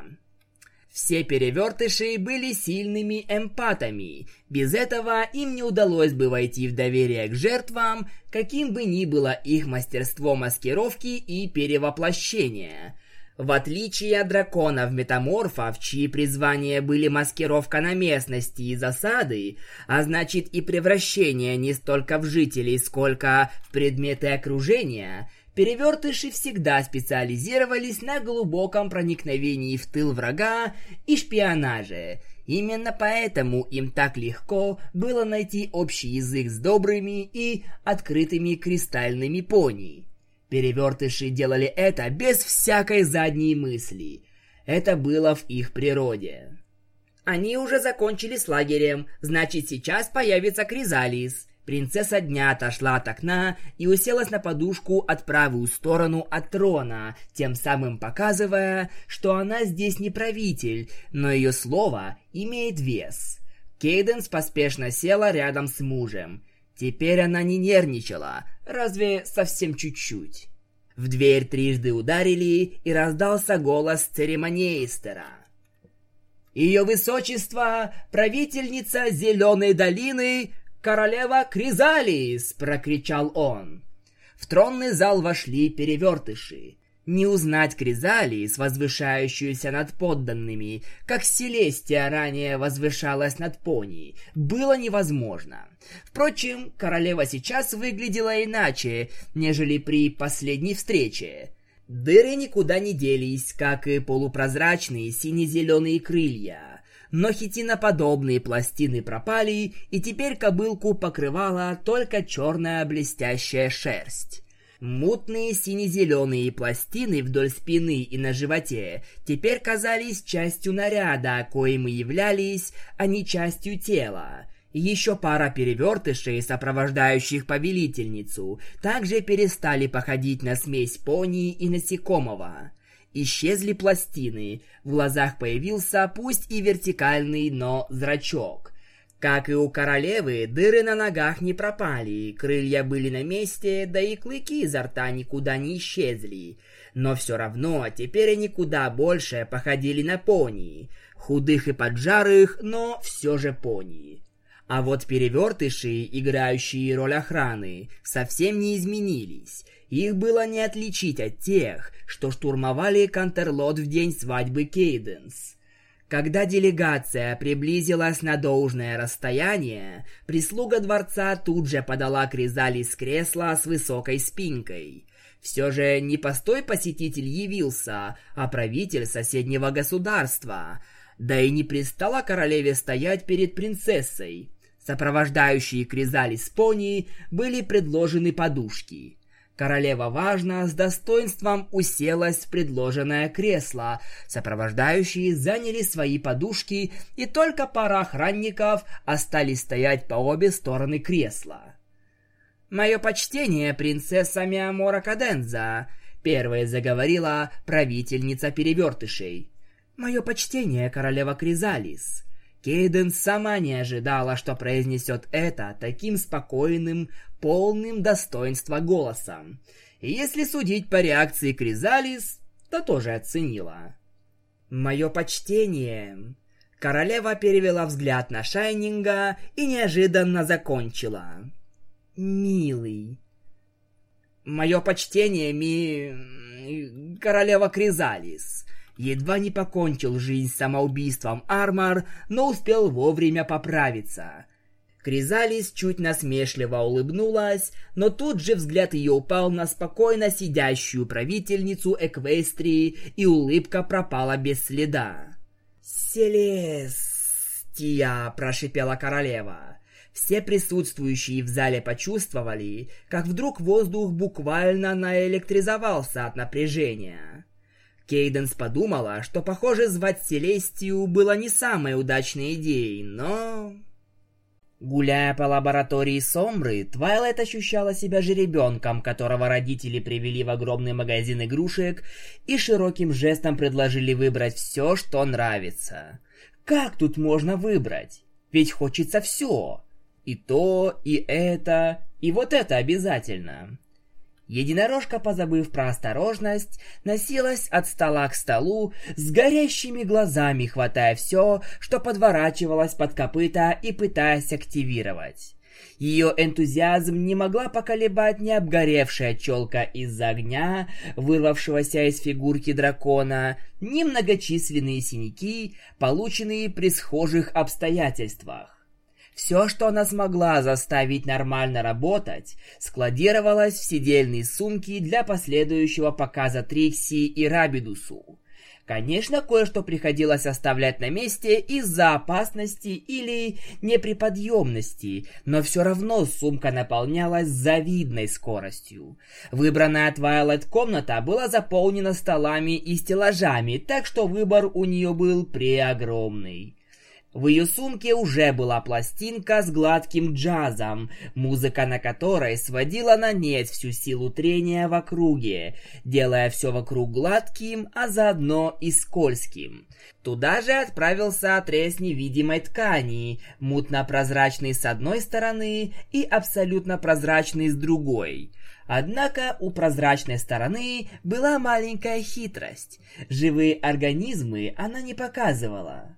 Все перевертыши были сильными эмпатами. Без этого им не удалось бы войти в доверие к жертвам, каким бы ни было их мастерство маскировки и перевоплощения – в отличие от драконов-метаморфов, чьи призвания были маскировка на местности и засады, а значит и превращение не столько в жителей, сколько в предметы окружения, перевертыши всегда специализировались на глубоком проникновении в тыл врага и шпионаже. Именно поэтому им так легко было найти общий язык с добрыми и открытыми кристальными пони. Перевертыши делали это без всякой задней мысли. Это было в их природе. Они уже закончили с лагерем, значит сейчас появится Кризалис. Принцесса дня отошла от окна и уселась на подушку от правую сторону от трона, тем самым показывая, что она здесь не правитель, но ее слово имеет вес. Кейденс поспешно села рядом с мужем. Теперь она не нервничала, разве совсем чуть-чуть. В дверь трижды ударили, и раздался голос церемонийстера. «Ее высочество, правительница Зеленой долины, королева Кризалис!» — прокричал он. В тронный зал вошли перевертыши. Не узнать Кризалис, возвышающуюся над подданными, как Селестия ранее возвышалась над пони, было невозможно. Впрочем, королева сейчас выглядела иначе, нежели при последней встрече. Дыры никуда не делись, как и полупрозрачные сине-зеленые крылья. Но хитиноподобные пластины пропали, и теперь кобылку покрывала только черная блестящая шерсть. Мутные сине-зеленые пластины вдоль спины и на животе теперь казались частью наряда, коим и являлись, а не частью тела. Еще пара перевертышей, сопровождающих повелительницу, также перестали походить на смесь пони и насекомого. Исчезли пластины, в глазах появился пусть и вертикальный, но зрачок. Как и у королевы, дыры на ногах не пропали, крылья были на месте, да и клыки изо рта никуда не исчезли. Но все равно теперь они куда больше походили на пони. Худых и поджарых, но все же пони. А вот перевертыши, играющие роль охраны, совсем не изменились. Их было не отличить от тех, что штурмовали Кантерлот в день свадьбы Кейденс. Когда делегация приблизилась на должное расстояние, прислуга дворца тут же подала Кризалис кресла с высокой спинкой. Все же не постой посетитель явился, а правитель соседнего государства. Да и не пристала королеве стоять перед принцессой. Сопровождающие Кризалис пони были предложены подушки. Королева важно с достоинством уселась в предложенное кресло. Сопровождающие заняли свои подушки, и только пара охранников остались стоять по обе стороны кресла. «Мое почтение, принцесса Миамора Каденза», — первая заговорила правительница перевертышей. «Мое почтение, королева Кризалис». Кейден сама не ожидала, что произнесет это таким спокойным, полным достоинства голосом. И если судить по реакции Кризалис, то тоже оценила. «Мое почтение!» Королева перевела взгляд на Шайнинга и неожиданно закончила. «Милый». Мое почтение, ми... королева Кризалис. Едва не покончил жизнь самоубийством Армар, но успел вовремя поправиться. Кризалис чуть насмешливо улыбнулась, но тут же взгляд ее упал на спокойно сидящую правительницу Эквестрии, и улыбка пропала без следа. «Селестия!» – прошипела королева. Все присутствующие в зале почувствовали, как вдруг воздух буквально наэлектризовался от напряжения. Кейденс подумала, что, похоже, звать Селестию было не самой удачной идеей, но... Гуляя по лаборатории Сомры, Твайлайт ощущала себя жеребенком, которого родители привели в огромный магазин игрушек и широким жестом предложили выбрать все, что нравится. Как тут можно выбрать? Ведь хочется все. И то, и это, и вот это обязательно. Единорожка, позабыв про осторожность, носилась от стола к столу с горящими глазами, хватая все, что подворачивалось под копыта и пытаясь активировать. Ее энтузиазм не могла поколебать ни обгоревшая челка из-за огня, вырвавшегося из фигурки дракона, ни многочисленные синяки, полученные при схожих обстоятельствах. Все, что она смогла заставить нормально работать, складировалось в сидельные сумки для последующего показа Трикси и Рабидусу. Конечно, кое-что приходилось оставлять на месте из-за опасности или неприподъемности, но все равно сумка наполнялась завидной скоростью. Выбранная Твайлайт комната была заполнена столами и стеллажами, так что выбор у нее был преогромный. В ее сумке уже была пластинка с гладким джазом, музыка на которой сводила на нет всю силу трения в округе, делая все вокруг гладким, а заодно и скользким. Туда же отправился отрез невидимой ткани, мутно-прозрачный с одной стороны и абсолютно прозрачный с другой. Однако у прозрачной стороны была маленькая хитрость. Живые организмы она не показывала.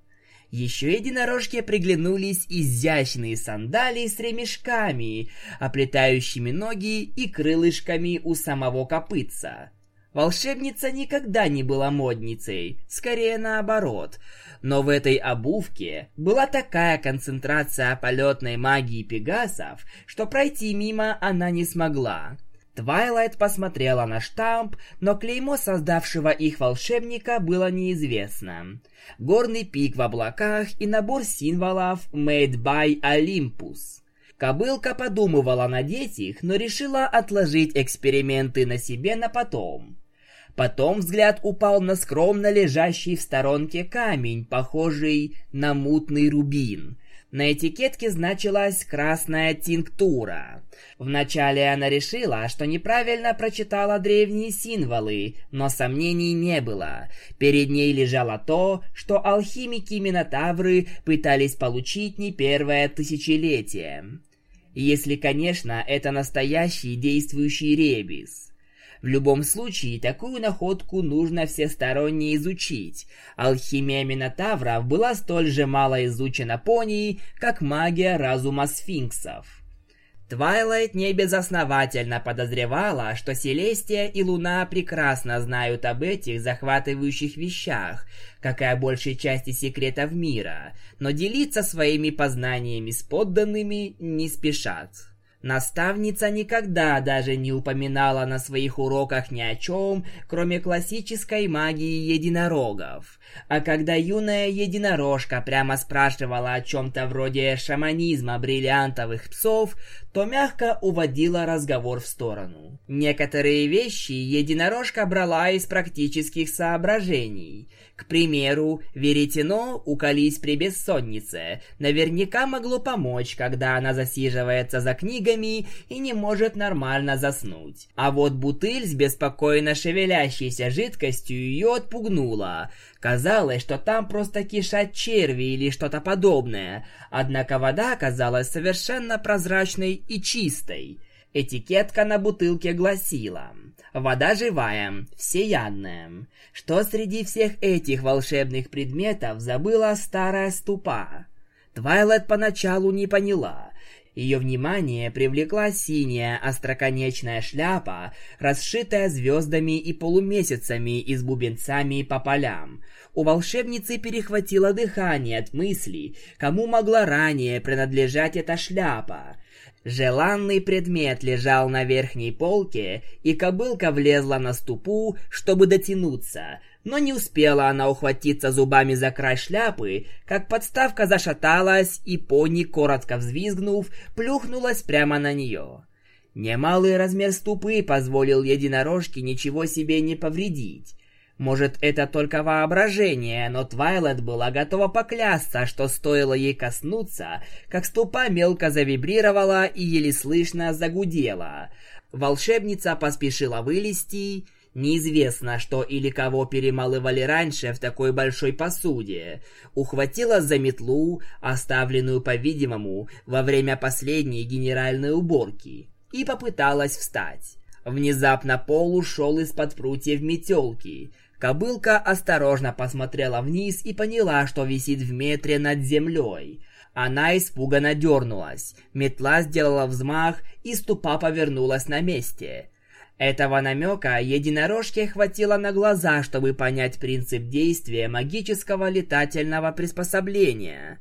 Еще единорожке приглянулись изящные сандалии с ремешками, оплетающими ноги и крылышками у самого копытца. Волшебница никогда не была модницей, скорее наоборот. Но в этой обувке была такая концентрация полетной магии пегасов, что пройти мимо она не смогла. Твайлайт посмотрела на штамп, но клеймо создавшего их волшебника было неизвестно. Горный пик в облаках и набор символов «Made by Olympus». Кобылка подумывала надеть их, но решила отложить эксперименты на себе на потом. Потом взгляд упал на скромно лежащий в сторонке камень, похожий на мутный рубин – на этикетке значилась «красная тинктура». Вначале она решила, что неправильно прочитала древние символы, но сомнений не было. Перед ней лежало то, что алхимики-минотавры пытались получить не первое тысячелетие. Если, конечно, это настоящий действующий ребис. В любом случае, такую находку нужно всесторонне изучить. Алхимия Минотавров была столь же мало изучена пони, как магия разума сфинксов. Твайлайт небезосновательно подозревала, что Селестия и Луна прекрасно знают об этих захватывающих вещах, как и о большей части секретов мира, но делиться своими познаниями с подданными не спешат. Наставница никогда даже не упоминала на своих уроках ни о чем, кроме классической магии единорогов. А когда юная единорожка прямо спрашивала о чем-то вроде шаманизма бриллиантовых псов, то мягко уводила разговор в сторону. Некоторые вещи единорожка брала из практических соображений – к примеру, веретено уколись при бессоннице. Наверняка могло помочь, когда она засиживается за книгами и не может нормально заснуть. А вот бутыль с беспокойно шевелящейся жидкостью ее отпугнула. Казалось, что там просто кишат черви или что-то подобное. Однако вода оказалась совершенно прозрачной и чистой. Этикетка на бутылке гласила «Вода живая, всеядная». Что среди всех этих волшебных предметов забыла старая ступа? Твайлет поначалу не поняла. Ее внимание привлекла синяя остроконечная шляпа, расшитая звездами и полумесяцами и с бубенцами по полям. У волшебницы перехватило дыхание от мысли, кому могла ранее принадлежать эта шляпа. Желанный предмет лежал на верхней полке, и кобылка влезла на ступу, чтобы дотянуться, но не успела она ухватиться зубами за край шляпы, как подставка зашаталась, и пони, коротко взвизгнув, плюхнулась прямо на нее. Немалый размер ступы позволил единорожке ничего себе не повредить. Может, это только воображение, но Твайлет была готова поклясться, что стоило ей коснуться, как ступа мелко завибрировала и еле слышно загудела. Волшебница поспешила вылезти, Неизвестно, что или кого перемалывали раньше в такой большой посуде. Ухватила за метлу, оставленную, по-видимому, во время последней генеральной уборки, и попыталась встать. Внезапно пол ушел из-под прутьев метелки. Кобылка осторожно посмотрела вниз и поняла, что висит в метре над землей. Она испуганно дернулась. Метла сделала взмах, и ступа повернулась на месте. Этого намека единорожке хватило на глаза, чтобы понять принцип действия магического летательного приспособления.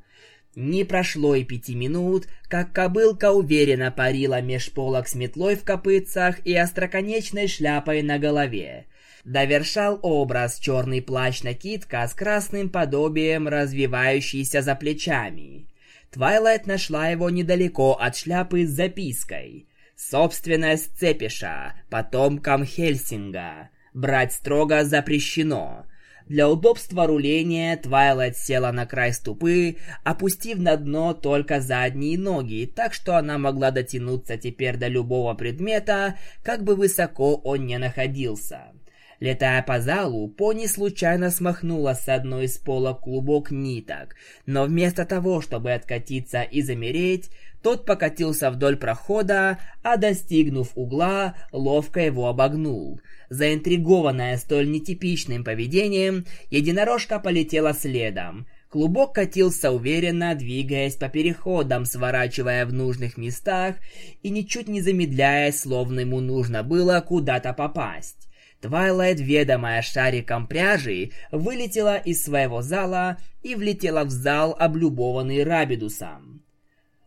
Не прошло и пяти минут, как кобылка уверенно парила меж полок с метлой в копытцах и остроконечной шляпой на голове. Довершал образ черный плащ-накидка с красным подобием, развивающийся за плечами. Твайлайт нашла его недалеко от шляпы с запиской – Собственность Цепеша, потомкам Хельсинга. Брать строго запрещено. Для удобства руления Твайлайт села на край ступы, опустив на дно только задние ноги, так что она могла дотянуться теперь до любого предмета, как бы высоко он ни находился. Летая по залу, пони случайно смахнула с одной из полок клубок ниток, но вместо того, чтобы откатиться и замереть, тот покатился вдоль прохода, а достигнув угла, ловко его обогнул. Заинтригованная столь нетипичным поведением, единорожка полетела следом. Клубок катился уверенно, двигаясь по переходам, сворачивая в нужных местах и ничуть не замедляясь, словно ему нужно было куда-то попасть. Твайлайт, ведомая шариком пряжи, вылетела из своего зала и влетела в зал, облюбованный Рабидусом.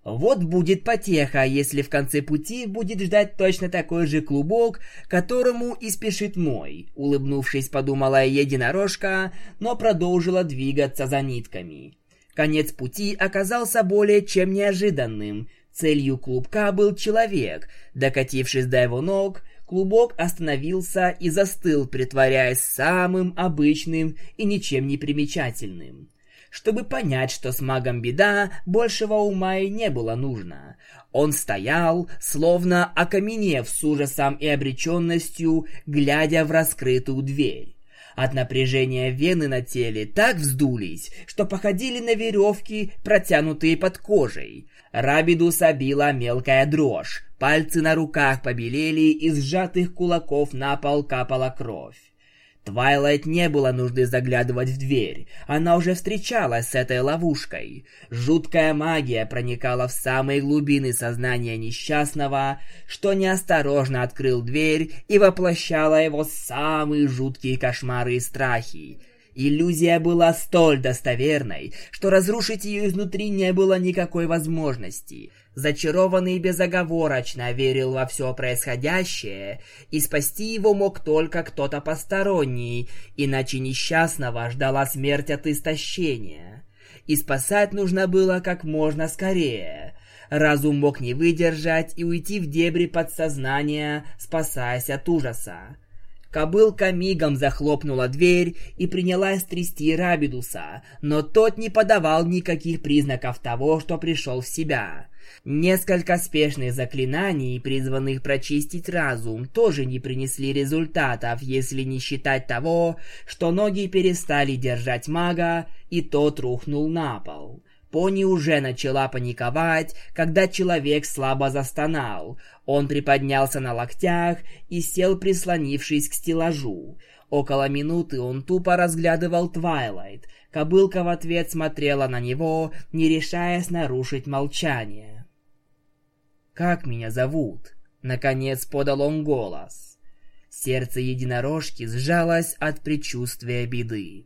Вот будет потеха, если в конце пути будет ждать точно такой же клубок, которому и спешит мой, улыбнувшись, подумала единорожка, но продолжила двигаться за нитками. Конец пути оказался более чем неожиданным. Целью клубка был человек. Докатившись до его ног, клубок остановился и застыл, притворяясь самым обычным и ничем не примечательным. Чтобы понять, что с магом беда, большего ума и не было нужно. Он стоял, словно окаменев с ужасом и обреченностью, глядя в раскрытую дверь. От напряжения вены на теле так вздулись, что походили на веревки, протянутые под кожей. Рабидуса била мелкая дрожь, пальцы на руках побелели, из сжатых кулаков на пол капала кровь. Твайлайт не было нужды заглядывать в дверь. Она уже встречалась с этой ловушкой. Жуткая магия проникала в самые глубины сознания несчастного, что неосторожно открыл дверь и воплощала его самые жуткие кошмары и страхи. Иллюзия была столь достоверной, что разрушить ее изнутри не было никакой возможности. Зачарованный безоговорочно верил во все происходящее, и спасти его мог только кто-то посторонний, иначе несчастного ждала смерть от истощения. И спасать нужно было как можно скорее. Разум мог не выдержать и уйти в дебри подсознания, спасаясь от ужаса. Кобылка мигом захлопнула дверь и принялась трясти Рабидуса, но тот не подавал никаких признаков того, что пришел в себя. Несколько спешных заклинаний, призванных прочистить разум, тоже не принесли результатов, если не считать того, что ноги перестали держать мага, и тот рухнул на пол. Пони уже начала паниковать, когда человек слабо застонал. Он приподнялся на локтях и сел, прислонившись к стеллажу. Около минуты он тупо разглядывал Твайлайт. Кобылка в ответ смотрела на него, не решаясь нарушить молчание. «Как меня зовут?» Наконец подал он голос. Сердце единорожки сжалось от предчувствия беды.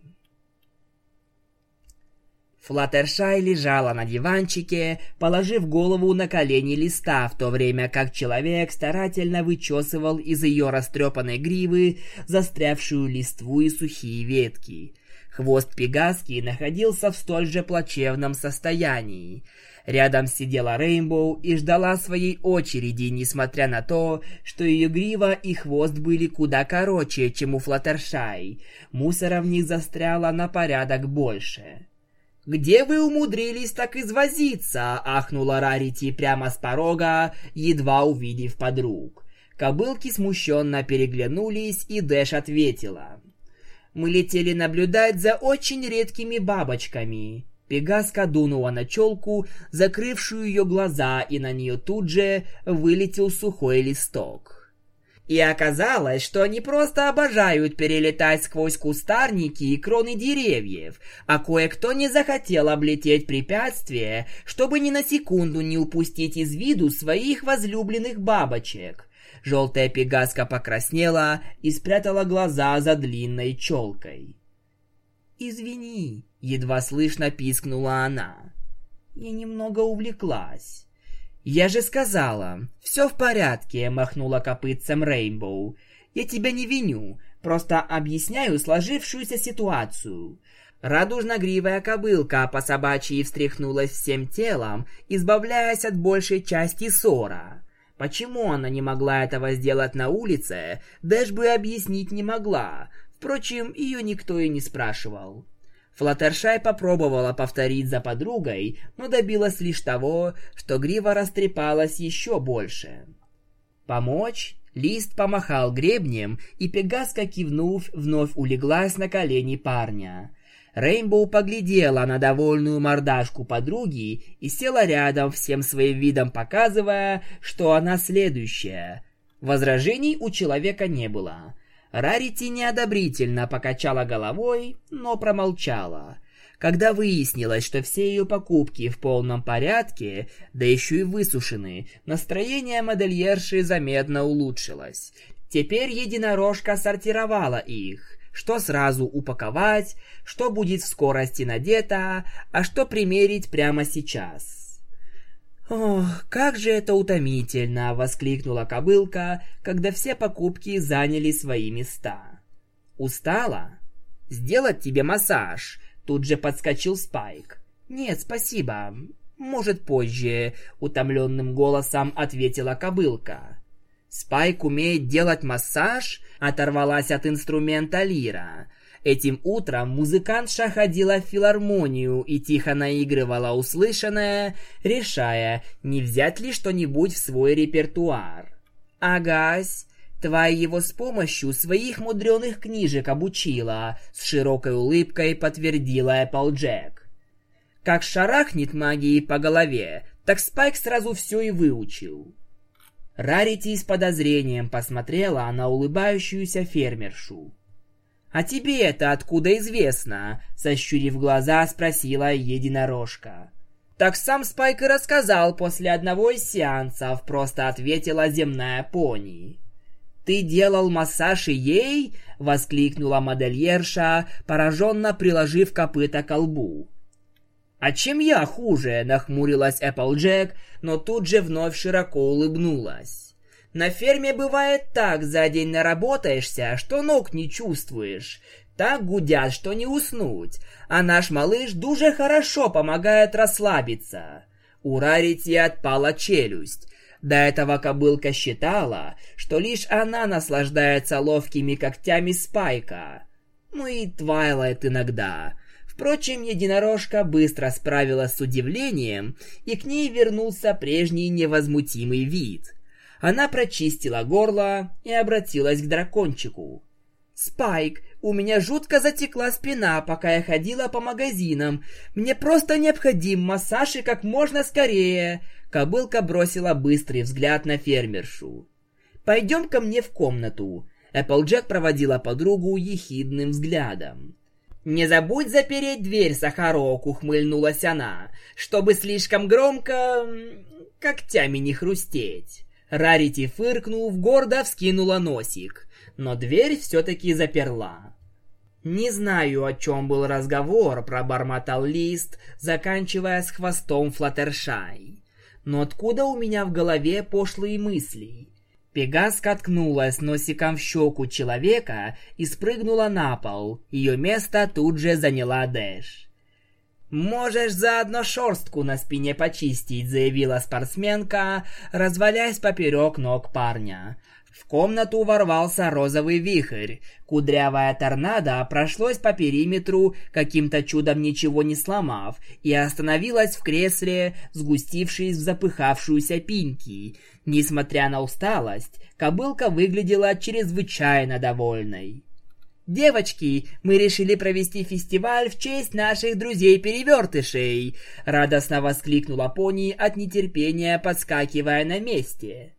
Флаттершай лежала на диванчике, положив голову на колени листа, в то время как человек старательно вычесывал из ее растрепанной гривы застрявшую листву и сухие ветки. Хвост Пегаски находился в столь же плачевном состоянии. Рядом сидела Рейнбоу и ждала своей очереди, несмотря на то, что ее грива и хвост были куда короче, чем у Флаттершай. Мусора в них застряло на порядок больше. «Где вы умудрились так извозиться?» — ахнула Рарити прямо с порога, едва увидев подруг. Кобылки смущенно переглянулись, и Дэш ответила. «Мы летели наблюдать за очень редкими бабочками». Пегаска дунула на челку, закрывшую ее глаза, и на нее тут же вылетел сухой листок. И оказалось, что они просто обожают перелетать сквозь кустарники и кроны деревьев, а кое-кто не захотел облететь препятствие, чтобы ни на секунду не упустить из виду своих возлюбленных бабочек. Желтая пегаска покраснела и спрятала глаза за длинной челкой. «Извини», — едва слышно пискнула она. «Я немного увлеклась». «Я же сказала, все в порядке», — махнула копытцем Рейнбоу. «Я тебя не виню, просто объясняю сложившуюся ситуацию». Радужно-гривая кобылка по собачьи встряхнулась всем телом, избавляясь от большей части ссора. Почему она не могла этого сделать на улице, Дэш бы объяснить не могла. Впрочем, ее никто и не спрашивал. Флаттершай попробовала повторить за подругой, но добилась лишь того, что грива растрепалась еще больше. «Помочь?» Лист помахал гребнем, и Пегаска, кивнув, вновь улеглась на колени парня. Рейнбоу поглядела на довольную мордашку подруги и села рядом, всем своим видом показывая, что она следующая. Возражений у человека не было. Рарити неодобрительно покачала головой, но промолчала. Когда выяснилось, что все ее покупки в полном порядке, да еще и высушены, настроение модельерши заметно улучшилось. Теперь единорожка сортировала их, что сразу упаковать, что будет в скорости надето, а что примерить прямо сейчас. «Ох, как же это утомительно!» — воскликнула кобылка, когда все покупки заняли свои места. «Устала? Сделать тебе массаж?» — тут же подскочил Спайк. «Нет, спасибо. Может, позже», — утомленным голосом ответила кобылка. «Спайк умеет делать массаж?» — оторвалась от инструмента Лира. Этим утром музыкантша ходила в филармонию и тихо наигрывала услышанное, решая, не взять ли что-нибудь в свой репертуар. «Агась, твоя его с помощью своих мудреных книжек обучила», с широкой улыбкой подтвердила Эпплджек. Как шарахнет магией по голове, так Спайк сразу все и выучил. Рарити с подозрением посмотрела на улыбающуюся фермершу. «А тебе это откуда известно?» — сощурив глаза, спросила единорожка. «Так сам Спайк и рассказал после одного из сеансов», — просто ответила земная пони. «Ты делал массаж и ей?» — воскликнула модельерша, пораженно приложив копыта к лбу. «А чем я хуже?» — нахмурилась Эпплджек, но тут же вновь широко улыбнулась. На ферме бывает так, за день наработаешься, что ног не чувствуешь. Так гудят, что не уснуть. А наш малыш дуже хорошо помогает расслабиться. У Рарити отпала челюсть. До этого кобылка считала, что лишь она наслаждается ловкими когтями Спайка. Ну и Твайлайт иногда. Впрочем, единорожка быстро справилась с удивлением, и к ней вернулся прежний невозмутимый вид. Она прочистила горло и обратилась к дракончику. «Спайк, у меня жутко затекла спина, пока я ходила по магазинам. Мне просто необходим массаж и как можно скорее». Кобылка бросила быстрый взгляд на фермершу. «Пойдем ко мне в комнату». Эпплджек проводила подругу ехидным взглядом. «Не забудь запереть дверь, Сахарок», — ухмыльнулась она, «чтобы слишком громко... когтями не хрустеть». Рарити, фыркнув, гордо вскинула носик, но дверь все-таки заперла. «Не знаю, о чем был разговор», — пробормотал Лист, заканчивая с хвостом Флаттершай. «Но откуда у меня в голове пошлые мысли?» Пегаска ткнулась носиком в щеку человека и спрыгнула на пол. Ее место тут же заняла Дэш. «Можешь заодно шерстку на спине почистить», — заявила спортсменка, развалясь поперек ног парня. В комнату ворвался розовый вихрь. Кудрявая торнадо прошлось по периметру, каким-то чудом ничего не сломав, и остановилась в кресле, сгустившись в запыхавшуюся Пинки. Несмотря на усталость, кобылка выглядела чрезвычайно довольной. «Девочки, мы решили провести фестиваль в честь наших друзей-перевертышей!» Радостно воскликнула пони от нетерпения, подскакивая на месте.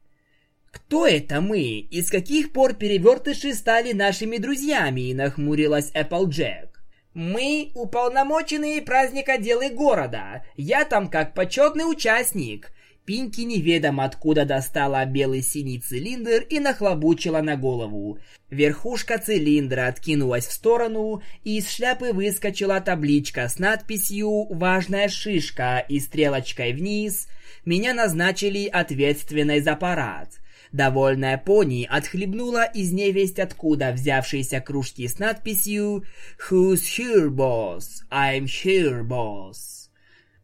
«Кто это мы? И с каких пор перевертыши стали нашими друзьями?» – нахмурилась Эпплджек. «Мы – уполномоченные праздника делы города. Я там как почетный участник». Пинки неведомо откуда достала белый синий цилиндр и нахлобучила на голову. Верхушка цилиндра откинулась в сторону, и из шляпы выскочила табличка с надписью «Важная шишка» и стрелочкой вниз. Меня назначили ответственной за парад. Довольная пони отхлебнула из невесть откуда взявшиеся кружки с надписью «Who's here, boss? I'm here, boss».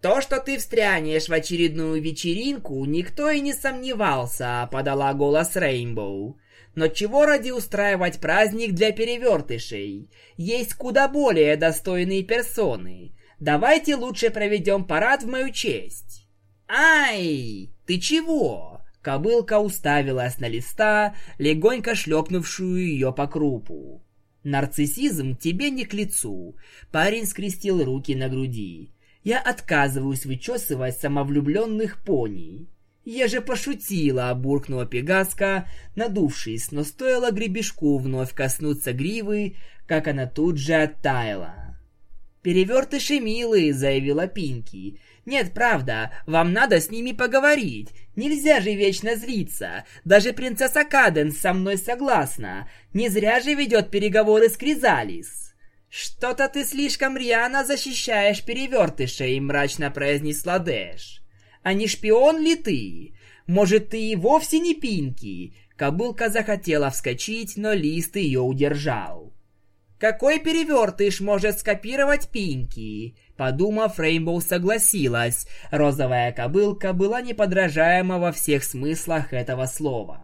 «То, что ты встрянешь в очередную вечеринку, никто и не сомневался», — подала голос Рейнбоу. «Но чего ради устраивать праздник для перевертышей? Есть куда более достойные персоны. Давайте лучше проведем парад в мою честь». «Ай! Ты чего?» Кобылка уставилась на листа, легонько шлепнувшую ее по крупу. «Нарциссизм тебе не к лицу», — парень скрестил руки на груди. «Я отказываюсь вычесывать самовлюбленных пони». «Я же пошутила!» — буркнула Пегаска, надувшись, но стоило гребешку вновь коснуться гривы, как она тут же оттаяла. «Перевертыши милые!» — заявила Пинки. Нет, правда, вам надо с ними поговорить. Нельзя же вечно злиться. Даже принцесса Каденс со мной согласна. Не зря же ведет переговоры с Кризалис. Что-то ты слишком рьяно защищаешь перевертышей, мрачно произнесла Дэш. А не шпион ли ты? Может, ты и вовсе не Пинки? Кобылка захотела вскочить, но Лист ее удержал. Какой перевертыш может скопировать Пинки? Подумав, Рейнбоу согласилась. Розовая кобылка была неподражаема во всех смыслах этого слова.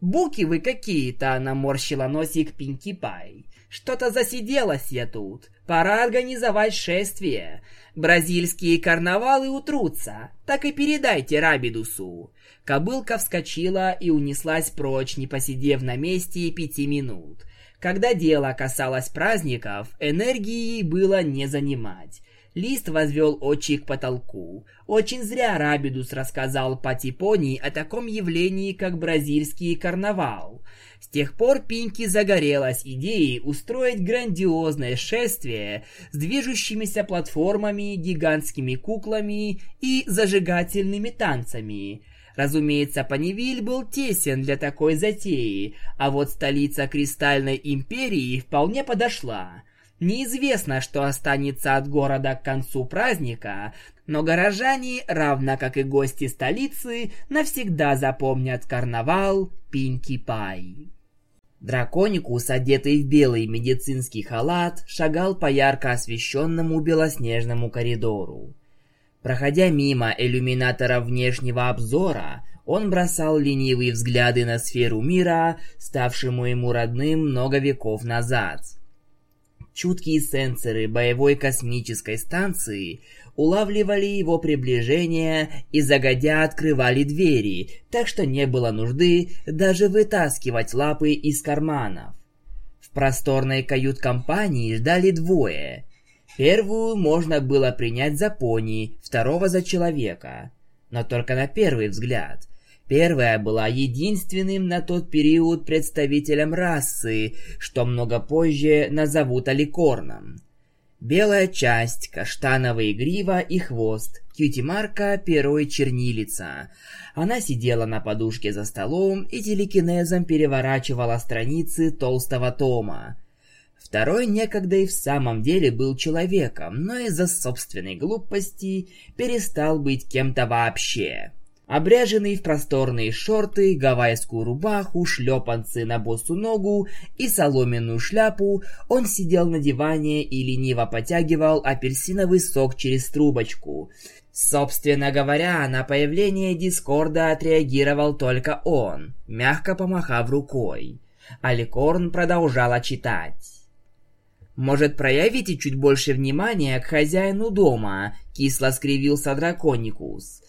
«Буки вы какие-то!» — наморщила носик Пинки Пай. «Что-то засиделась я тут. Пора организовать шествие. Бразильские карнавалы утрутся. Так и передайте Рабидусу». Кобылка вскочила и унеслась прочь, не посидев на месте и пяти минут. Когда дело касалось праздников, энергии было не занимать. Лист возвел очи к потолку. Очень зря Рабидус рассказал Патипони о таком явлении, как бразильский карнавал. С тех пор Пинки загорелась идеей устроить грандиозное шествие с движущимися платформами, гигантскими куклами и зажигательными танцами – Разумеется, Панивиль был тесен для такой затеи, а вот столица Кристальной Империи вполне подошла. Неизвестно, что останется от города к концу праздника, но горожане, равно как и гости столицы, навсегда запомнят карнавал Пинки Пай. Драконикус, одетый в белый медицинский халат, шагал по ярко освещенному белоснежному коридору. Проходя мимо иллюминатора внешнего обзора, он бросал ленивые взгляды на сферу мира, ставшему ему родным много веков назад. Чуткие сенсоры боевой космической станции улавливали его приближение и загодя открывали двери, так что не было нужды даже вытаскивать лапы из карманов. В просторной кают-компании ждали двое Первую можно было принять за пони, второго за человека. Но только на первый взгляд. Первая была единственным на тот период представителем расы, что много позже назовут аликорном. Белая часть, каштановая грива и хвост, кьюти-марка перо и чернилица. Она сидела на подушке за столом и телекинезом переворачивала страницы толстого тома. Второй некогда и в самом деле был человеком, но из-за собственной глупости перестал быть кем-то вообще. Обряженный в просторные шорты, гавайскую рубаху, шлепанцы на босу ногу и соломенную шляпу, он сидел на диване и лениво потягивал апельсиновый сок через трубочку. Собственно говоря, на появление Дискорда отреагировал только он, мягко помахав рукой. Аликорн продолжала читать. «Может, проявите чуть больше внимания к хозяину дома?» — кисло скривился Драконикус.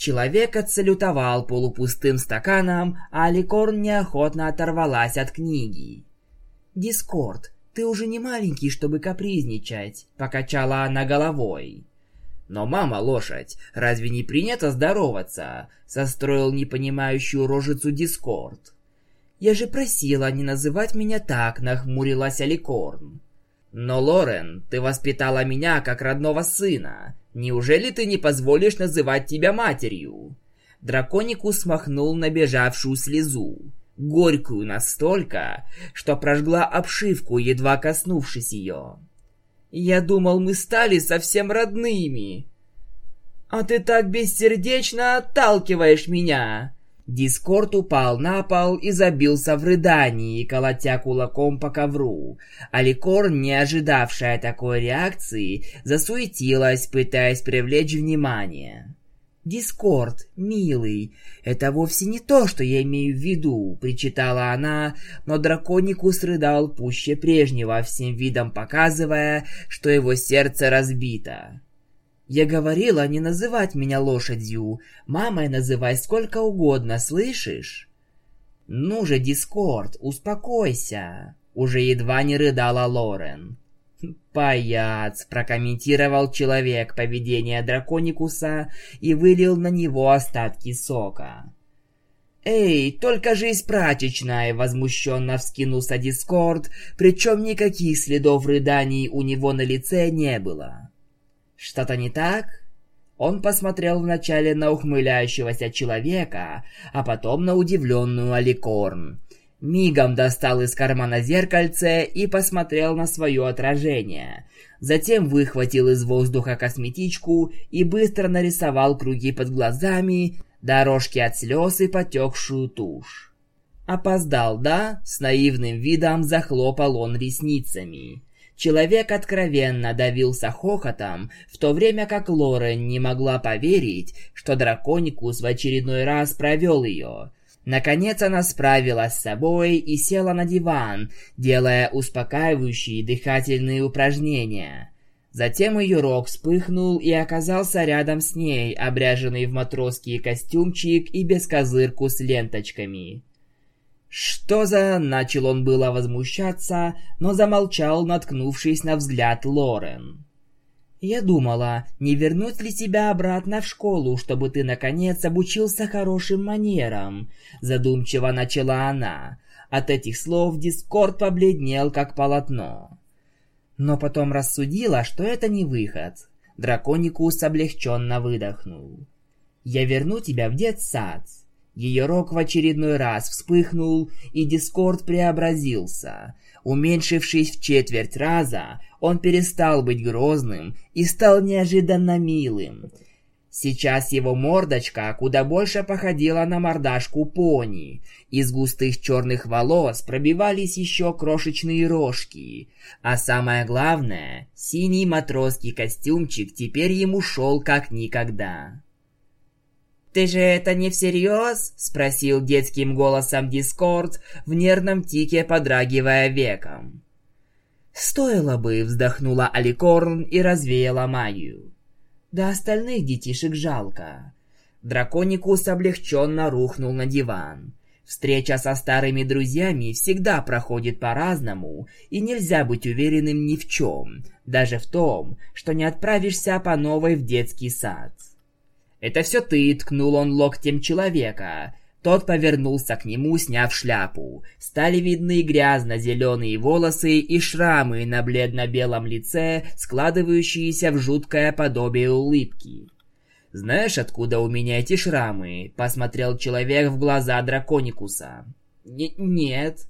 Человек отсалютовал полупустым стаканом, а Аликорн неохотно оторвалась от книги. «Дискорд, ты уже не маленький, чтобы капризничать», — покачала она головой. «Но, мама, лошадь, разве не принято здороваться?» — состроил непонимающую рожицу Дискорд. «Я же просила не называть меня так», — нахмурилась Аликорн. «Но, Лорен, ты воспитала меня как родного сына. Неужели ты не позволишь называть тебя матерью?» Драконикус смахнул набежавшую слезу. Горькую настолько, что прожгла обшивку, едва коснувшись ее. «Я думал, мы стали совсем родными!» «А ты так бессердечно отталкиваешь меня!» Дискорд упал на пол и забился в рыдании, колотя кулаком по ковру. Аликор, не ожидавшая такой реакции, засуетилась, пытаясь привлечь внимание. «Дискорд, милый, это вовсе не то, что я имею в виду», — причитала она, но драконикус рыдал пуще прежнего, всем видом показывая, что его сердце разбито. Я говорила не называть меня лошадью. Мамой называй сколько угодно, слышишь? Ну же, Дискорд, успокойся. Уже едва не рыдала Лорен. «Паяц!» – прокомментировал человек поведение Драконикуса и вылил на него остатки сока. «Эй, только жизнь прачечная!» – возмущенно вскинулся Дискорд, причем никаких следов рыданий у него на лице не было. Что-то не так? Он посмотрел вначале на ухмыляющегося человека, а потом на удивленную Аликорн. Мигом достал из кармана зеркальце и посмотрел на свое отражение. Затем выхватил из воздуха косметичку и быстро нарисовал круги под глазами, дорожки от слез и потекшую тушь. «Опоздал, да?» — с наивным видом захлопал он ресницами. Человек откровенно давился хохотом, в то время как Лорен не могла поверить, что Драконикус в очередной раз провел ее. Наконец она справилась с собой и села на диван, делая успокаивающие дыхательные упражнения. Затем ее рог вспыхнул и оказался рядом с ней, обряженный в матросский костюмчик и без козырку с ленточками. «Что за...» — начал он было возмущаться, но замолчал, наткнувшись на взгляд Лорен. «Я думала, не вернуть ли тебя обратно в школу, чтобы ты, наконец, обучился хорошим манерам?» Задумчиво начала она. От этих слов Дискорд побледнел, как полотно. Но потом рассудила, что это не выход. Драконикус облегченно выдохнул. «Я верну тебя в детсад. Ее рог в очередной раз вспыхнул, и Дискорд преобразился. Уменьшившись в четверть раза, он перестал быть грозным и стал неожиданно милым. Сейчас его мордочка куда больше походила на мордашку пони. Из густых черных волос пробивались еще крошечные рожки. А самое главное, синий матросский костюмчик теперь ему шел как никогда. «Ты же это не всерьез?» — спросил детским голосом Дискорд, в нервном тике подрагивая веком. «Стоило бы», — вздохнула Аликорн и развеяла магию. «Да остальных детишек жалко». Драконикус облегченно рухнул на диван. Встреча со старыми друзьями всегда проходит по-разному, и нельзя быть уверенным ни в чем, даже в том, что не отправишься по новой в детский сад. «Это все ты!» — ткнул он локтем человека. Тот повернулся к нему, сняв шляпу. Стали видны грязно-зеленые волосы и шрамы на бледно-белом лице, складывающиеся в жуткое подобие улыбки. «Знаешь, откуда у меня эти шрамы?» — посмотрел человек в глаза Драконикуса. «Нет.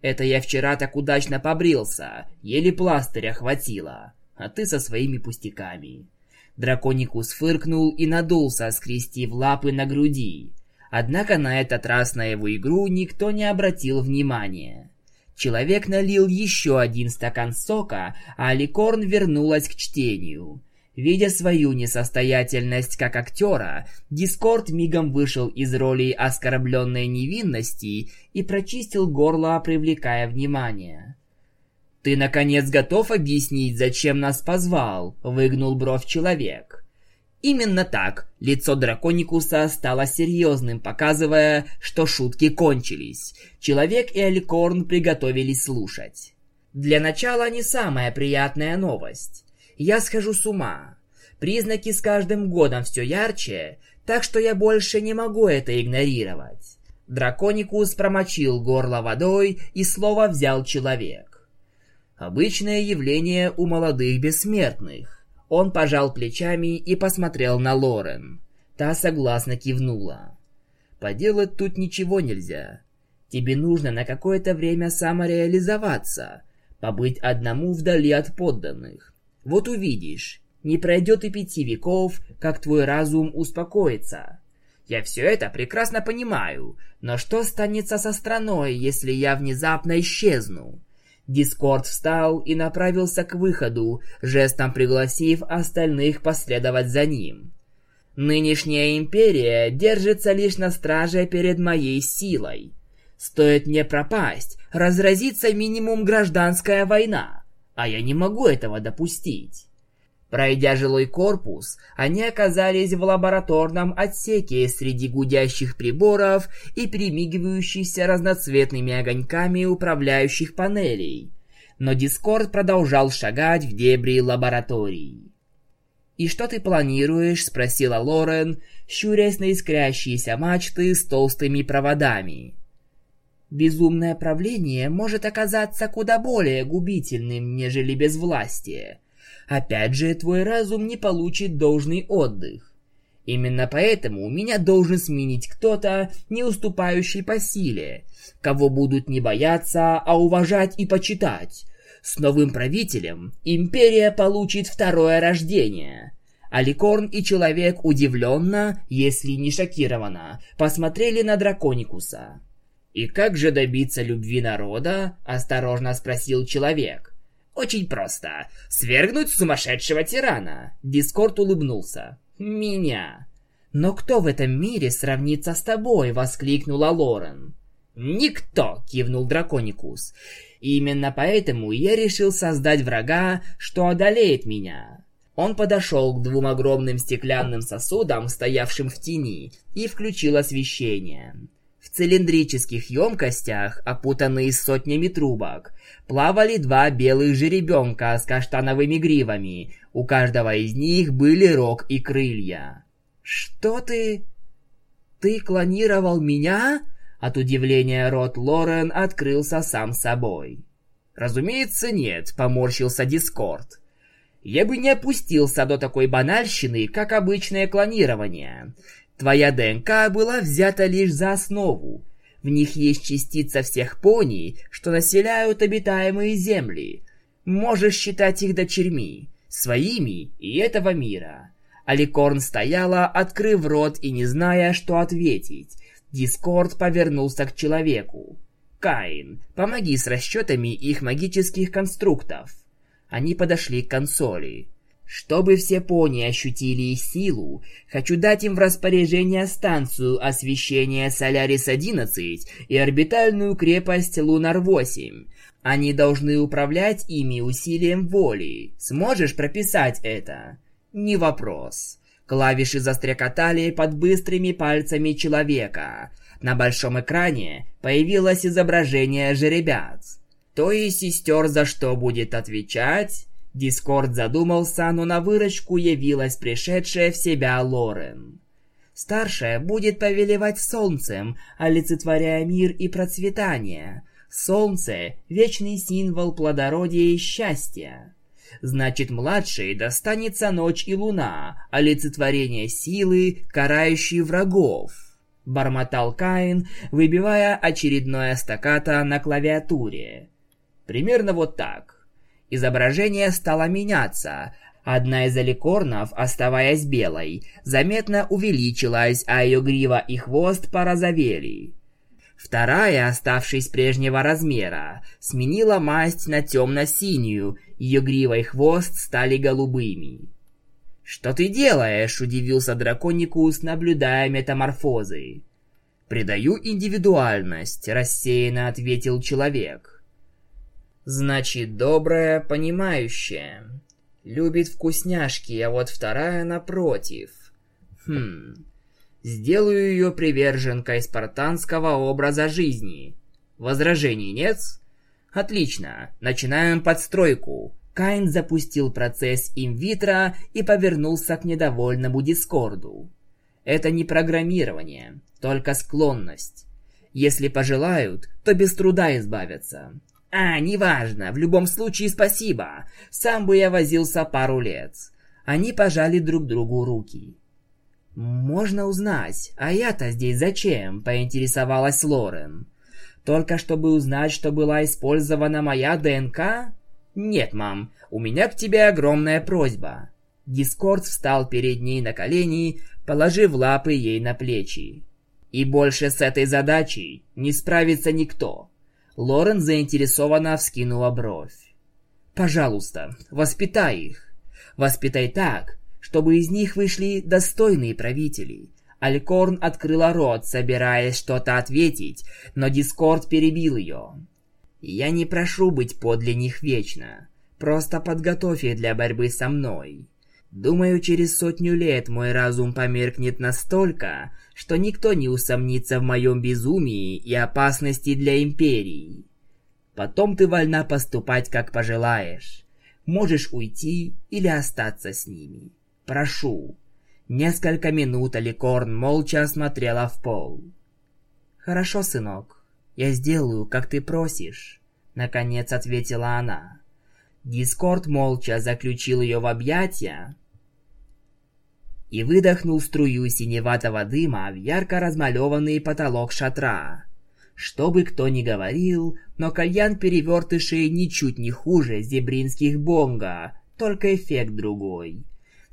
Это я вчера так удачно побрился, еле пластыря хватило. А ты со своими пустяками». Драконикус фыркнул и надулся, скрестив лапы на груди. Однако на этот раз на его игру никто не обратил внимания. Человек налил еще один стакан сока, а Аликорн вернулась к чтению. Видя свою несостоятельность как актера, Дискорд мигом вышел из роли оскорбленной невинности и прочистил горло, привлекая внимание. «Ты, наконец, готов объяснить, зачем нас позвал?» — выгнул бровь человек. Именно так лицо Драконикуса стало серьезным, показывая, что шутки кончились. Человек и Аликорн приготовились слушать. Для начала не самая приятная новость. Я схожу с ума. Признаки с каждым годом все ярче, так что я больше не могу это игнорировать. Драконикус промочил горло водой и слово взял человек. Обычное явление у молодых бессмертных. Он пожал плечами и посмотрел на Лорен. Та согласно кивнула. «Поделать тут ничего нельзя. Тебе нужно на какое-то время самореализоваться, побыть одному вдали от подданных. Вот увидишь, не пройдет и пяти веков, как твой разум успокоится. Я все это прекрасно понимаю, но что станется со страной, если я внезапно исчезну? Дискорд встал и направился к выходу, жестом пригласив остальных последовать за ним. Нынешняя империя держится лишь на страже перед моей силой. Стоит мне пропасть, разразится минимум гражданская война, а я не могу этого допустить. Пройдя жилой корпус, они оказались в лабораторном отсеке среди гудящих приборов и примигивающихся разноцветными огоньками управляющих панелей. Но Дискорд продолжал шагать в дебри лаборатории. «И что ты планируешь?» — спросила Лорен, щурясь на искрящиеся мачты с толстыми проводами. «Безумное правление может оказаться куда более губительным, нежели безвластие», Опять же, твой разум не получит должный отдых. Именно поэтому меня должен сменить кто-то, не уступающий по силе, кого будут не бояться, а уважать и почитать. С новым правителем империя получит второе рождение. Аликорн и Человек удивленно, если не шокированно, посмотрели на Драконикуса. «И как же добиться любви народа?» – осторожно спросил Человек. Очень просто. Свергнуть сумасшедшего тирана. Дискорд улыбнулся. Меня. Но кто в этом мире сравнится с тобой? Воскликнула Лорен. Никто, кивнул Драконикус. Именно поэтому я решил создать врага, что одолеет меня. Он подошел к двум огромным стеклянным сосудам, стоявшим в тени, и включил освещение. В цилиндрических емкостях, опутанные сотнями трубок, плавали два белых жеребенка с каштановыми гривами. У каждого из них были рог и крылья. «Что ты... ты клонировал меня?» От удивления рот Лорен открылся сам собой. «Разумеется, нет», — поморщился Дискорд. «Я бы не опустился до такой банальщины, как обычное клонирование. Твоя ДНК была взята лишь за основу. В них есть частица всех пони, что населяют обитаемые земли. Можешь считать их дочерьми, своими и этого мира. Аликорн стояла, открыв рот и не зная, что ответить. Дискорд повернулся к человеку. «Каин, помоги с расчетами их магических конструктов». Они подошли к консоли. Чтобы все пони ощутили силу, хочу дать им в распоряжение станцию освещения Солярис-11 и орбитальную крепость Лунар-8. Они должны управлять ими усилием воли. Сможешь прописать это? Не вопрос. Клавиши застрекотали под быстрыми пальцами человека. На большом экране появилось изображение жеребят. То есть сестер за что будет отвечать? Дискорд задумался, но на выручку явилась пришедшая в себя Лорен. Старшая будет повелевать солнцем, олицетворяя мир и процветание. Солнце – вечный символ плодородия и счастья. Значит, младшей достанется ночь и луна, олицетворение силы, карающие врагов. Бормотал Каин, выбивая очередное стаката на клавиатуре. Примерно вот так. Изображение стало меняться. Одна из аликорнов, оставаясь белой, заметно увеличилась, а ее грива и хвост порозовели. Вторая, оставшись прежнего размера, сменила масть на темно-синюю, ее грива и хвост стали голубыми. «Что ты делаешь?» – удивился драконикус, наблюдая метаморфозы. «Придаю индивидуальность», – рассеянно ответил человек. «Значит, добрая, понимающая. Любит вкусняшки, а вот вторая напротив. Хм, Сделаю ее приверженкой спартанского образа жизни. Возражений нет? Отлично, начинаем подстройку. Кайн запустил процесс инвитро и повернулся к недовольному Дискорду. Это не программирование, только склонность. Если пожелают, то без труда избавятся. А, неважно, в любом случае спасибо. Сам бы я возился пару лет. Они пожали друг другу руки. «Можно узнать, а я-то здесь зачем?» – поинтересовалась Лорен. «Только чтобы узнать, что была использована моя ДНК?» «Нет, мам, у меня к тебе огромная просьба». Дискорд встал перед ней на колени, положив лапы ей на плечи. «И больше с этой задачей не справится никто». Лорен заинтересованно вскинула бровь. «Пожалуйста, воспитай их. Воспитай так, чтобы из них вышли достойные правители. Алькорн открыла рот, собираясь что-то ответить, но Дискорд перебил ее. «Я не прошу быть подле них вечно. Просто подготовь их для борьбы со мной. Думаю, через сотню лет мой разум померкнет настолько, что никто не усомнится в моем безумии и опасности для Империи. Потом ты вольна поступать, как пожелаешь. Можешь уйти или остаться с ними. Прошу». Несколько минут Аликорн молча смотрела в пол. «Хорошо, сынок. Я сделаю, как ты просишь», — наконец ответила она. Дискорд молча заключил ее в объятия и выдохнул струю синеватого дыма в ярко размалеванный потолок шатра. Что бы кто ни говорил, но кальян перевертышей ничуть не хуже зебринских бонга, только эффект другой.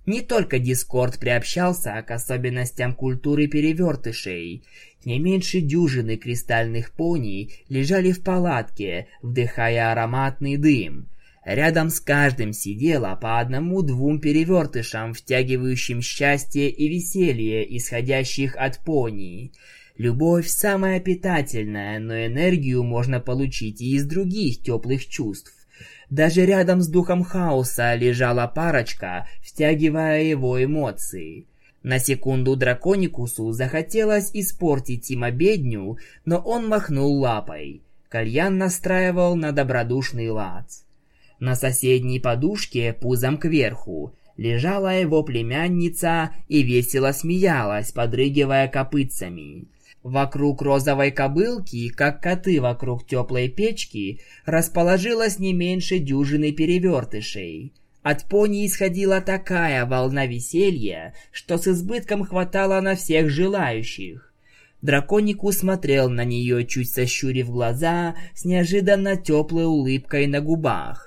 Не только Дискорд приобщался к особенностям культуры перевертышей. Не меньше дюжины кристальных пони лежали в палатке, вдыхая ароматный дым. Рядом с каждым сидело по одному-двум перевертышам, втягивающим счастье и веселье, исходящих от пони. Любовь самая питательная, но энергию можно получить и из других теплых чувств. Даже рядом с духом хаоса лежала парочка, втягивая его эмоции. На секунду драконикусу захотелось испортить им обедню, но он махнул лапой. Кальян настраивал на добродушный лад. На соседней подушке, пузом кверху, лежала его племянница и весело смеялась, подрыгивая копытцами. Вокруг розовой кобылки, как коты вокруг теплой печки, расположилось не меньше дюжины перевертышей. От пони исходила такая волна веселья, что с избытком хватало на всех желающих. Драконику смотрел на нее, чуть сощурив глаза, с неожиданно теплой улыбкой на губах.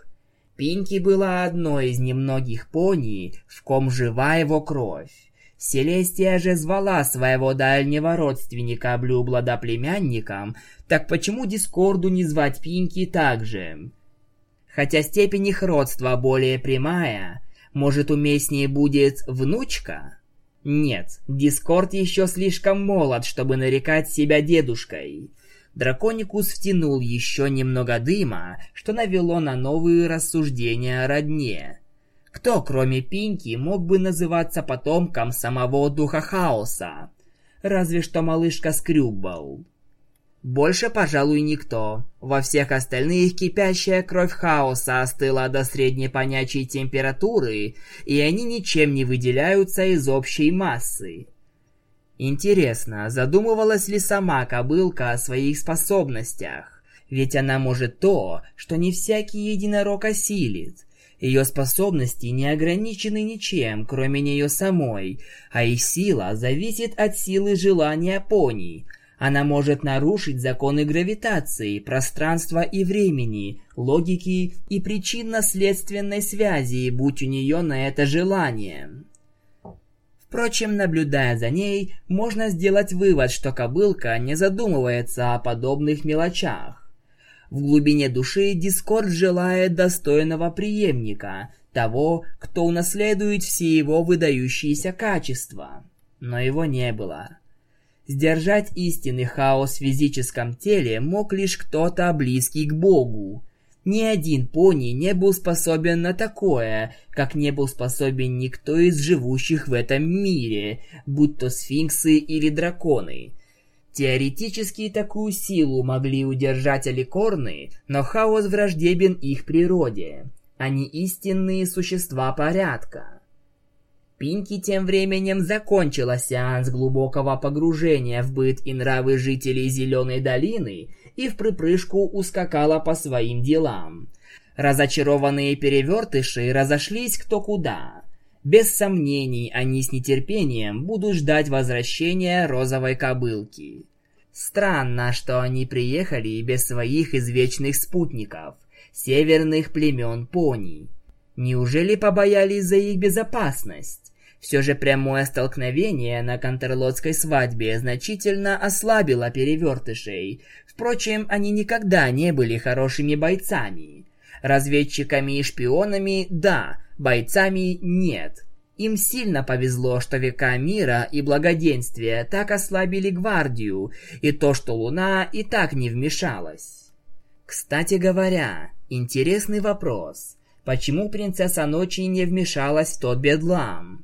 Пинки была одной из немногих пони, в ком жива его кровь. Селестия же звала своего дальнего родственника Блюблада племянником, так почему Дискорду не звать Пинки так же? Хотя степень их родства более прямая, может уместнее будет внучка? Нет, Дискорд еще слишком молод, чтобы нарекать себя дедушкой. Драконикус втянул еще немного дыма, что навело на новые рассуждения о родне. Кто, кроме Пинки, мог бы называться потомком самого Духа Хаоса? Разве что малышка Скрюббл. Больше, пожалуй, никто. Во всех остальных кипящая кровь хаоса остыла до средней понячей температуры, и они ничем не выделяются из общей массы. Интересно, задумывалась ли сама кобылка о своих способностях? Ведь она может то, что не всякий единорог осилит. Ее способности не ограничены ничем, кроме нее самой, а их сила зависит от силы желания пони. Она может нарушить законы гравитации, пространства и времени, логики и причинно-следственной связи, будь у нее на это желание. Впрочем, наблюдая за ней, можно сделать вывод, что кобылка не задумывается о подобных мелочах. В глубине души Дискорд желает достойного преемника, того, кто унаследует все его выдающиеся качества. Но его не было. Сдержать истинный хаос в физическом теле мог лишь кто-то близкий к Богу, ни один пони не был способен на такое, как не был способен никто из живущих в этом мире, будь то сфинксы или драконы. Теоретически такую силу могли удержать аликорны, но хаос враждебен их природе. Они истинные существа порядка. Пинки тем временем закончила сеанс глубокого погружения в быт и нравы жителей Зеленой долины и в припрыжку ускакала по своим делам. Разочарованные перевертыши разошлись кто куда. Без сомнений, они с нетерпением будут ждать возвращения розовой кобылки. Странно, что они приехали без своих извечных спутников, северных племен пони. Неужели побоялись за их безопасность? Все же прямое столкновение на Контерлотской свадьбе значительно ослабило перевертышей. Впрочем, они никогда не были хорошими бойцами. Разведчиками и шпионами – да, бойцами – нет. Им сильно повезло, что века мира и благоденствия так ослабили гвардию, и то, что Луна и так не вмешалась. Кстати говоря, интересный вопрос. Почему принцесса ночи не вмешалась в тот бедлам?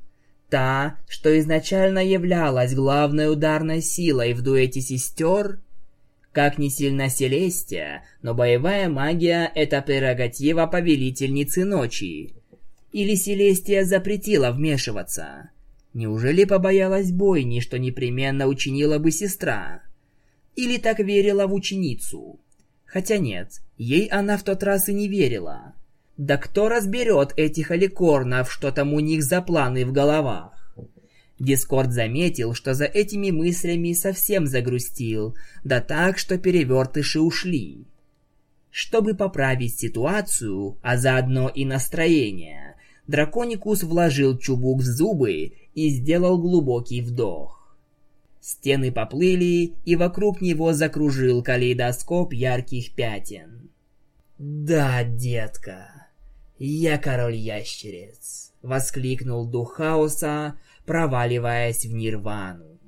Та, что изначально являлась главной ударной силой в дуэте сестер, как ни сильна Селестия, но боевая магия – это прерогатива повелительницы ночи. Или Селестия запретила вмешиваться? Неужели побоялась бойни, что непременно учинила бы сестра? Или так верила в ученицу? Хотя нет, ей она в тот раз и не верила. Да кто разберет этих аликорнов, что там у них за планы в головах? Дискорд заметил, что за этими мыслями совсем загрустил, да так, что перевертыши ушли. Чтобы поправить ситуацию, а заодно и настроение, Драконикус вложил чубук в зубы и сделал глубокий вдох. Стены поплыли, и вокруг него закружил калейдоскоп ярких пятен. «Да, детка!» «Я король ящериц!» — воскликнул дух хаоса, проваливаясь в нирвану.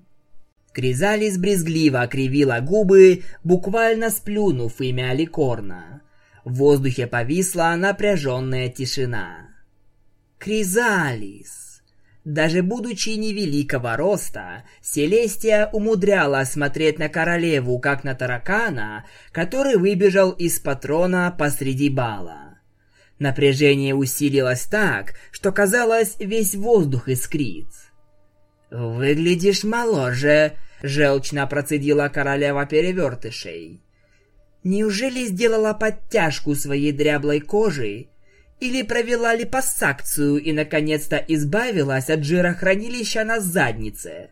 Кризалис брезгливо окривила губы, буквально сплюнув имя Аликорна. В воздухе повисла напряженная тишина. Кризалис! Даже будучи невеликого роста, Селестия умудрялась смотреть на королеву, как на таракана, который выбежал из патрона посреди бала. Напряжение усилилось так, что казалось, весь воздух искрит. «Выглядишь моложе», — желчно процедила королева перевертышей. «Неужели сделала подтяжку своей дряблой кожи? Или провела липосакцию и наконец-то избавилась от жирохранилища на заднице?»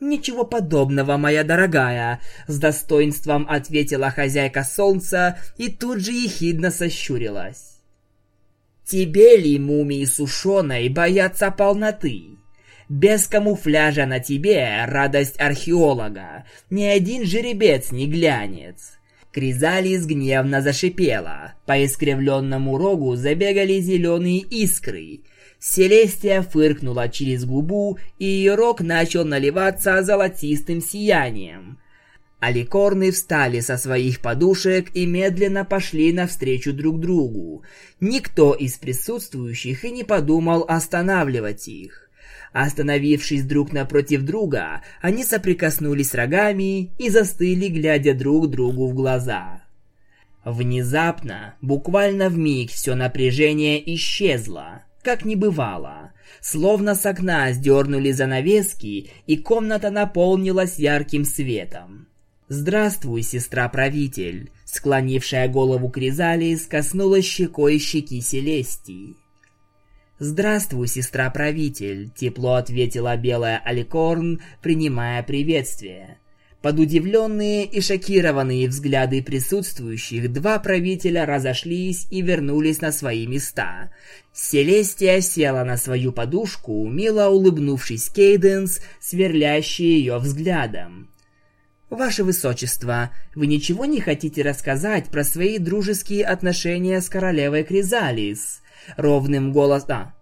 «Ничего подобного, моя дорогая», — с достоинством ответила хозяйка солнца и тут же ехидно сощурилась. Тебе ли, мумии сушеной, бояться полноты? Без камуфляжа на тебе радость археолога. Ни один жеребец не глянет. Кризалис гневно зашипела. По искривленному рогу забегали зеленые искры. Селестия фыркнула через губу, и ее рог начал наливаться золотистым сиянием. Аликорны встали со своих подушек и медленно пошли навстречу друг другу. Никто из присутствующих и не подумал останавливать их. Остановившись друг напротив друга, они соприкоснулись рогами и застыли, глядя друг другу в глаза. Внезапно, буквально в миг, все напряжение исчезло, как не бывало – Словно с окна сдернули занавески, и комната наполнилась ярким светом. «Здравствуй, сестра-правитель!» Склонившая голову Кризалис коснулась щекой щеки Селестии. «Здравствуй, сестра-правитель!» – тепло ответила белая Аликорн, принимая приветствие. Под удивленные и шокированные взгляды присутствующих два правителя разошлись и вернулись на свои места. Селестия села на свою подушку, мило улыбнувшись Кейденс, сверлящий ее взглядом. «Ваше Высочество, вы ничего не хотите рассказать про свои дружеские отношения с королевой Кризалис?» Ровным голосом... А,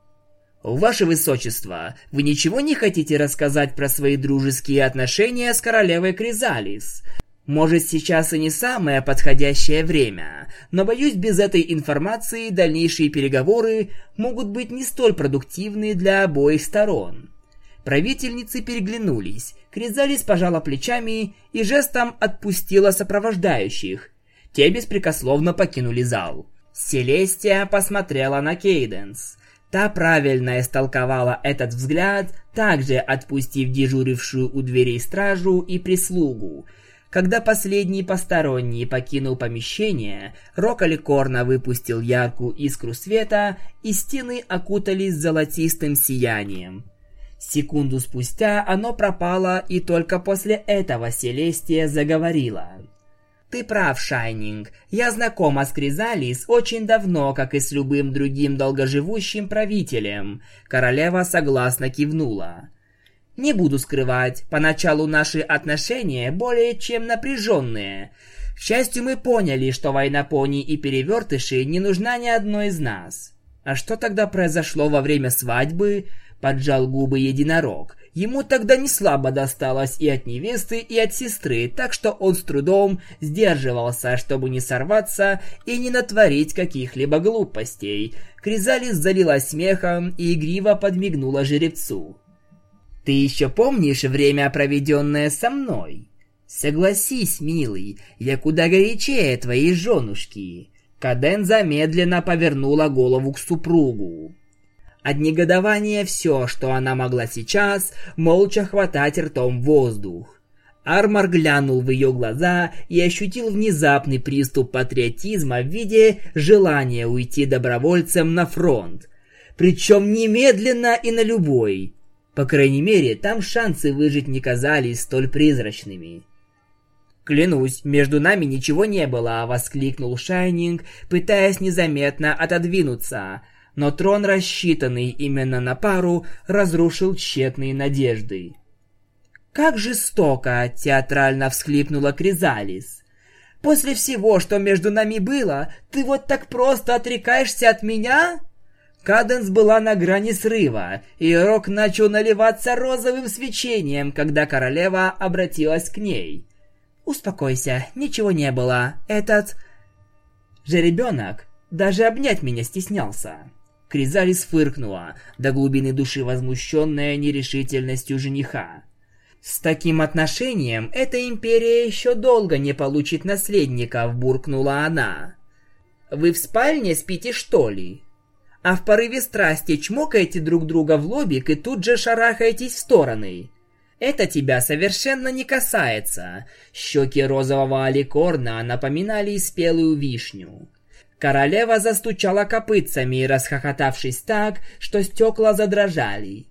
«Ваше Высочество, вы ничего не хотите рассказать про свои дружеские отношения с королевой Кризалис? Может, сейчас и не самое подходящее время, но, боюсь, без этой информации дальнейшие переговоры могут быть не столь продуктивны для обоих сторон». Правительницы переглянулись, Кризалис пожала плечами и жестом отпустила сопровождающих. Те беспрекословно покинули зал. Селестия посмотрела на Кейденс. Та правильно истолковала этот взгляд, также отпустив дежурившую у дверей стражу и прислугу. Когда последний посторонний покинул помещение, Роколи Корна выпустил яркую искру света, и стены окутались золотистым сиянием. Секунду спустя оно пропало, и только после этого Селестия заговорила. Ты прав, Шайнинг. Я знакома с Кризалис очень давно, как и с любым другим долгоживущим правителем. Королева согласно кивнула. Не буду скрывать, поначалу наши отношения более чем напряженные. К счастью, мы поняли, что война пони и перевертыши не нужна ни одной из нас. А что тогда произошло во время свадьбы? Поджал губы единорог. Ему тогда не слабо досталось и от невесты, и от сестры, так что он с трудом сдерживался, чтобы не сорваться и не натворить каких-либо глупостей. Кризалис залилась смехом и игриво подмигнула жеребцу. «Ты еще помнишь время, проведенное со мной?» «Согласись, милый, я куда горячее твоей женушки». Каденза медленно повернула голову к супругу. От негодования все, что она могла сейчас, молча хватать ртом воздух. Армор глянул в ее глаза и ощутил внезапный приступ патриотизма в виде желания уйти добровольцем на фронт. Причем немедленно и на любой. По крайней мере, там шансы выжить не казались столь призрачными. «Клянусь, между нами ничего не было», — воскликнул Шайнинг, пытаясь незаметно отодвинуться но трон, рассчитанный именно на пару, разрушил тщетные надежды. «Как жестоко!» — театрально всхлипнула Кризалис. «После всего, что между нами было, ты вот так просто отрекаешься от меня?» Каденс была на грани срыва, и рок начал наливаться розовым свечением, когда королева обратилась к ней. «Успокойся, ничего не было. Этот...» Жеребенок даже обнять меня стеснялся. Кризалис фыркнула, до глубины души возмущенная нерешительностью жениха. «С таким отношением эта империя еще долго не получит наследников», — буркнула она. «Вы в спальне спите, что ли?» А в порыве страсти чмокаете друг друга в лобик и тут же шарахаетесь в стороны. Это тебя совершенно не касается. Щеки розового аликорна напоминали спелую вишню. Королева застучала копытцами, расхохотавшись так, что стекла задрожали.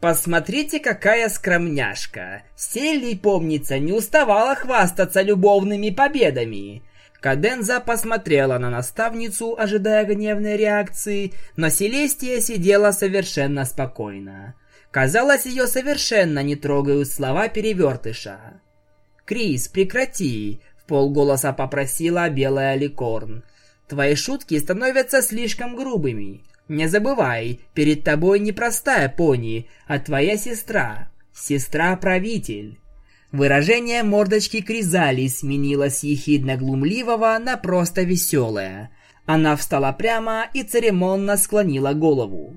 «Посмотрите, какая скромняшка! Селли, помнится, не уставала хвастаться любовными победами!» Каденза посмотрела на наставницу, ожидая гневной реакции, но Селестия сидела совершенно спокойно. Казалось, ее совершенно не трогают слова перевертыша. «Крис, прекрати!» — в полголоса попросила белая ликорн. Твои шутки становятся слишком грубыми. Не забывай, перед тобой не простая пони, а твоя сестра. Сестра-правитель. Выражение мордочки Кризали сменилось ехидно-глумливого на просто веселое. Она встала прямо и церемонно склонила голову.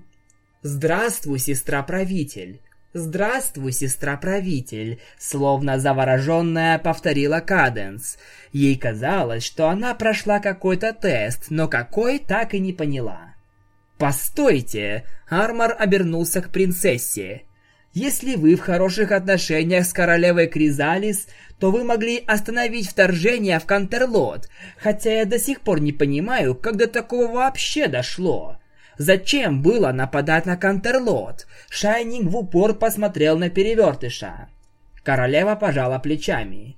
«Здравствуй, сестра-правитель. «Здравствуй, сестра-правитель», словно завороженная повторила Каденс. Ей казалось, что она прошла какой-то тест, но какой так и не поняла. «Постойте!» Армор обернулся к принцессе. «Если вы в хороших отношениях с королевой Кризалис, то вы могли остановить вторжение в Кантерлот, хотя я до сих пор не понимаю, как до такого вообще дошло. Зачем было нападать на Кантерлот? Шайнинг в упор посмотрел на перевертыша. Королева пожала плечами.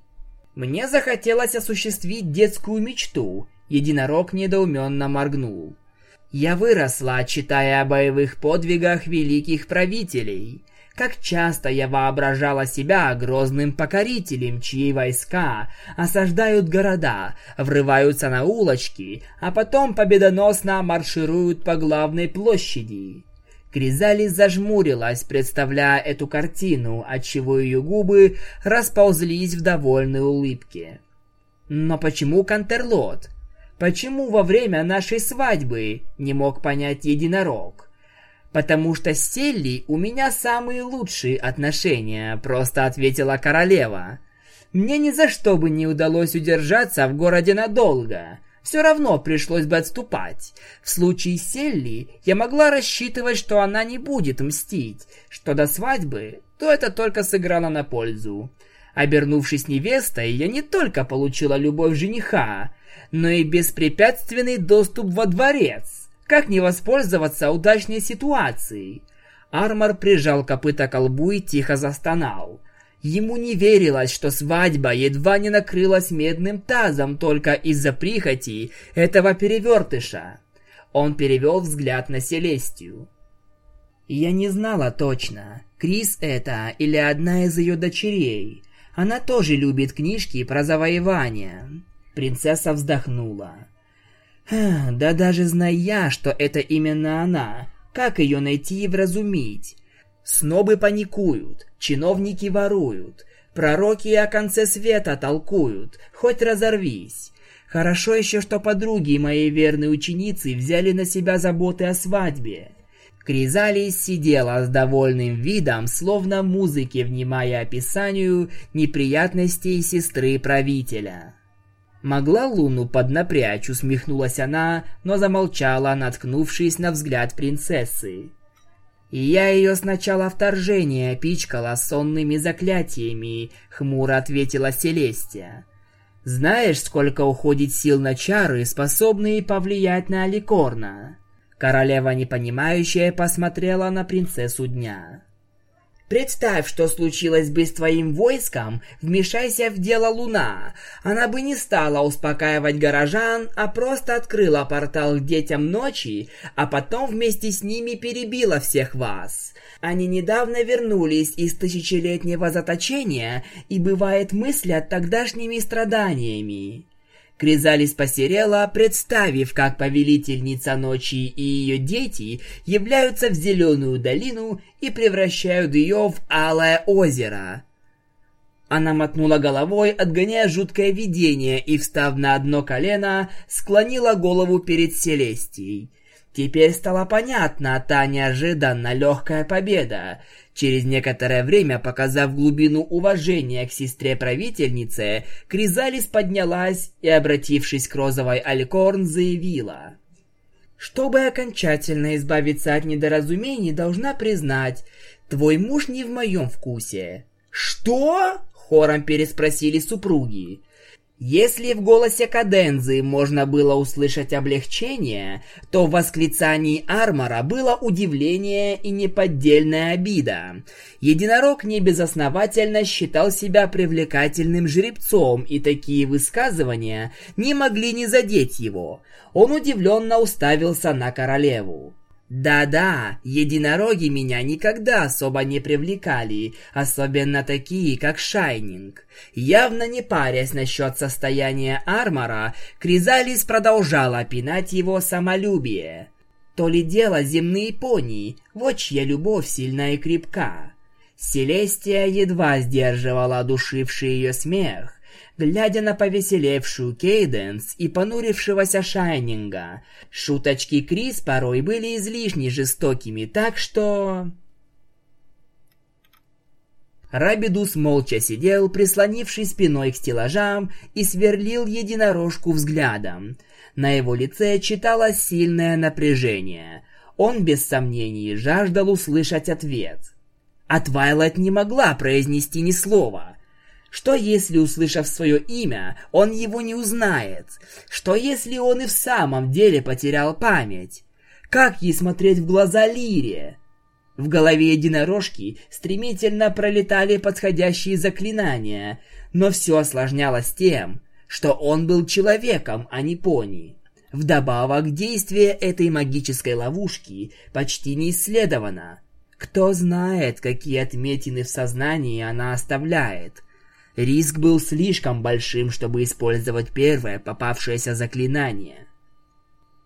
Мне захотелось осуществить детскую мечту. Единорог недоуменно моргнул. Я выросла, читая о боевых подвигах великих правителей. Как часто я воображала себя грозным покорителем, чьи войска осаждают города, врываются на улочки, а потом победоносно маршируют по главной площади. Кризали зажмурилась, представляя эту картину, отчего ее губы расползлись в довольной улыбке. Но почему Кантерлот? Почему во время нашей свадьбы не мог понять единорог? «Потому что с Селли у меня самые лучшие отношения», — просто ответила королева. «Мне ни за что бы не удалось удержаться в городе надолго. Все равно пришлось бы отступать. В случае Селли я могла рассчитывать, что она не будет мстить. Что до свадьбы, то это только сыграло на пользу. Обернувшись невестой, я не только получила любовь жениха, но и беспрепятственный доступ во дворец. Как не воспользоваться удачной ситуацией? Армор прижал копыта к колбу и тихо застонал. Ему не верилось, что свадьба едва не накрылась медным тазом только из-за прихоти этого перевертыша. Он перевел взгляд на Селестию. Я не знала точно, Крис это или одна из ее дочерей. Она тоже любит книжки про завоевания. Принцесса вздохнула. Да даже зная, что это именно она, как ее найти и вразумить? Снобы паникуют, чиновники воруют, пророки о конце света толкуют, хоть разорвись. Хорошо еще, что подруги моей верной ученицы взяли на себя заботы о свадьбе. Кризалис сидела с довольным видом, словно музыки, внимая описанию неприятностей сестры правителя. Могла Луну поднапрячь, усмехнулась она, но замолчала, наткнувшись на взгляд принцессы. И я ее сначала вторжения пичкала сонными заклятиями, хмуро ответила Селестия. Знаешь, сколько уходит сил на чары, способные повлиять на Аликорна? Королева непонимающая посмотрела на принцессу дня. Представь, что случилось бы с твоим войском, вмешайся в дело Луна. Она бы не стала успокаивать горожан, а просто открыла портал к детям ночи, а потом вместе с ними перебила всех вас. Они недавно вернулись из тысячелетнего заточения и, бывает, мыслят тогдашними страданиями. Кризалис посерела, представив, как повелительница ночи и ее дети являются в зеленую долину и превращают ее в алое озеро. Она мотнула головой, отгоняя жуткое видение, и, встав на одно колено, склонила голову перед Селестией. Теперь стало понятно та неожиданно легкая победа. Через некоторое время, показав глубину уважения к сестре-правительнице, Кризалис поднялась и, обратившись к розовой Алькорн, заявила. «Чтобы окончательно избавиться от недоразумений, должна признать, твой муж не в моем вкусе». «Что?» — хором переспросили супруги. Если в голосе Кадензы можно было услышать облегчение, то в восклицании Армора было удивление и неподдельная обида. Единорог небезосновательно считал себя привлекательным жеребцом, и такие высказывания не могли не задеть его. Он удивленно уставился на королеву. Да-да, единороги меня никогда особо не привлекали, особенно такие, как Шайнинг. Явно не парясь насчет состояния Армора, Кризалис продолжала пинать его самолюбие. То ли дело земные пони, вот чья любовь сильна и крепка. Селестия едва сдерживала душивший ее смех, глядя на повеселевшую Кейденс и понурившегося Шайнинга. Шуточки Крис порой были излишне жестокими, так что... Рабидус молча сидел, прислонившись спиной к стеллажам, и сверлил единорожку взглядом. На его лице читалось сильное напряжение. Он без сомнений жаждал услышать ответ. А Твайлайт не могла произнести ни слова. Что если, услышав свое имя, он его не узнает? Что если он и в самом деле потерял память? Как ей смотреть в глаза Лире? В голове единорожки стремительно пролетали подходящие заклинания, но все осложнялось тем, что он был человеком, а не пони. Вдобавок, действие этой магической ловушки почти не исследовано. Кто знает, какие отметины в сознании она оставляет. Риск был слишком большим, чтобы использовать первое попавшееся заклинание.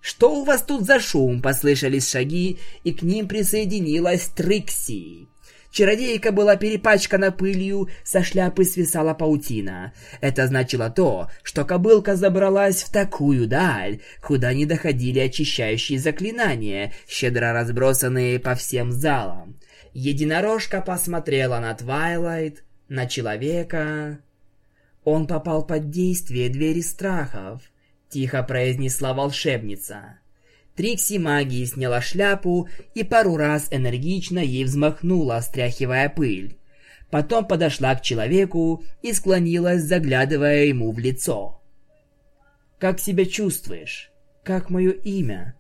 «Что у вас тут за шум?» – послышались шаги, и к ним присоединилась Трикси. Чародейка была перепачкана пылью, со шляпы свисала паутина. Это значило то, что кобылка забралась в такую даль, куда не доходили очищающие заклинания, щедро разбросанные по всем залам. Единорожка посмотрела на Твайлайт, на человека. Он попал под действие двери страхов тихо произнесла волшебница. Трикси магии сняла шляпу и пару раз энергично ей взмахнула, стряхивая пыль. Потом подошла к человеку и склонилась, заглядывая ему в лицо. «Как себя чувствуешь? Как мое имя?»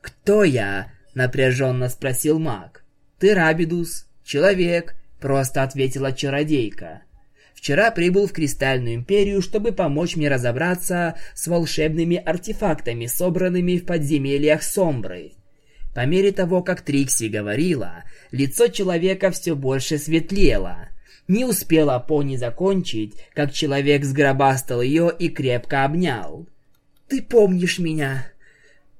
«Кто я?» — напряженно спросил маг. «Ты Рабидус, человек», — просто ответила чародейка. Вчера прибыл в Кристальную Империю, чтобы помочь мне разобраться с волшебными артефактами, собранными в подземельях Сомбры. По мере того, как Трикси говорила, лицо человека все больше светлело. Не успела Пони закончить, как человек сгробастал ее и крепко обнял. «Ты помнишь меня?»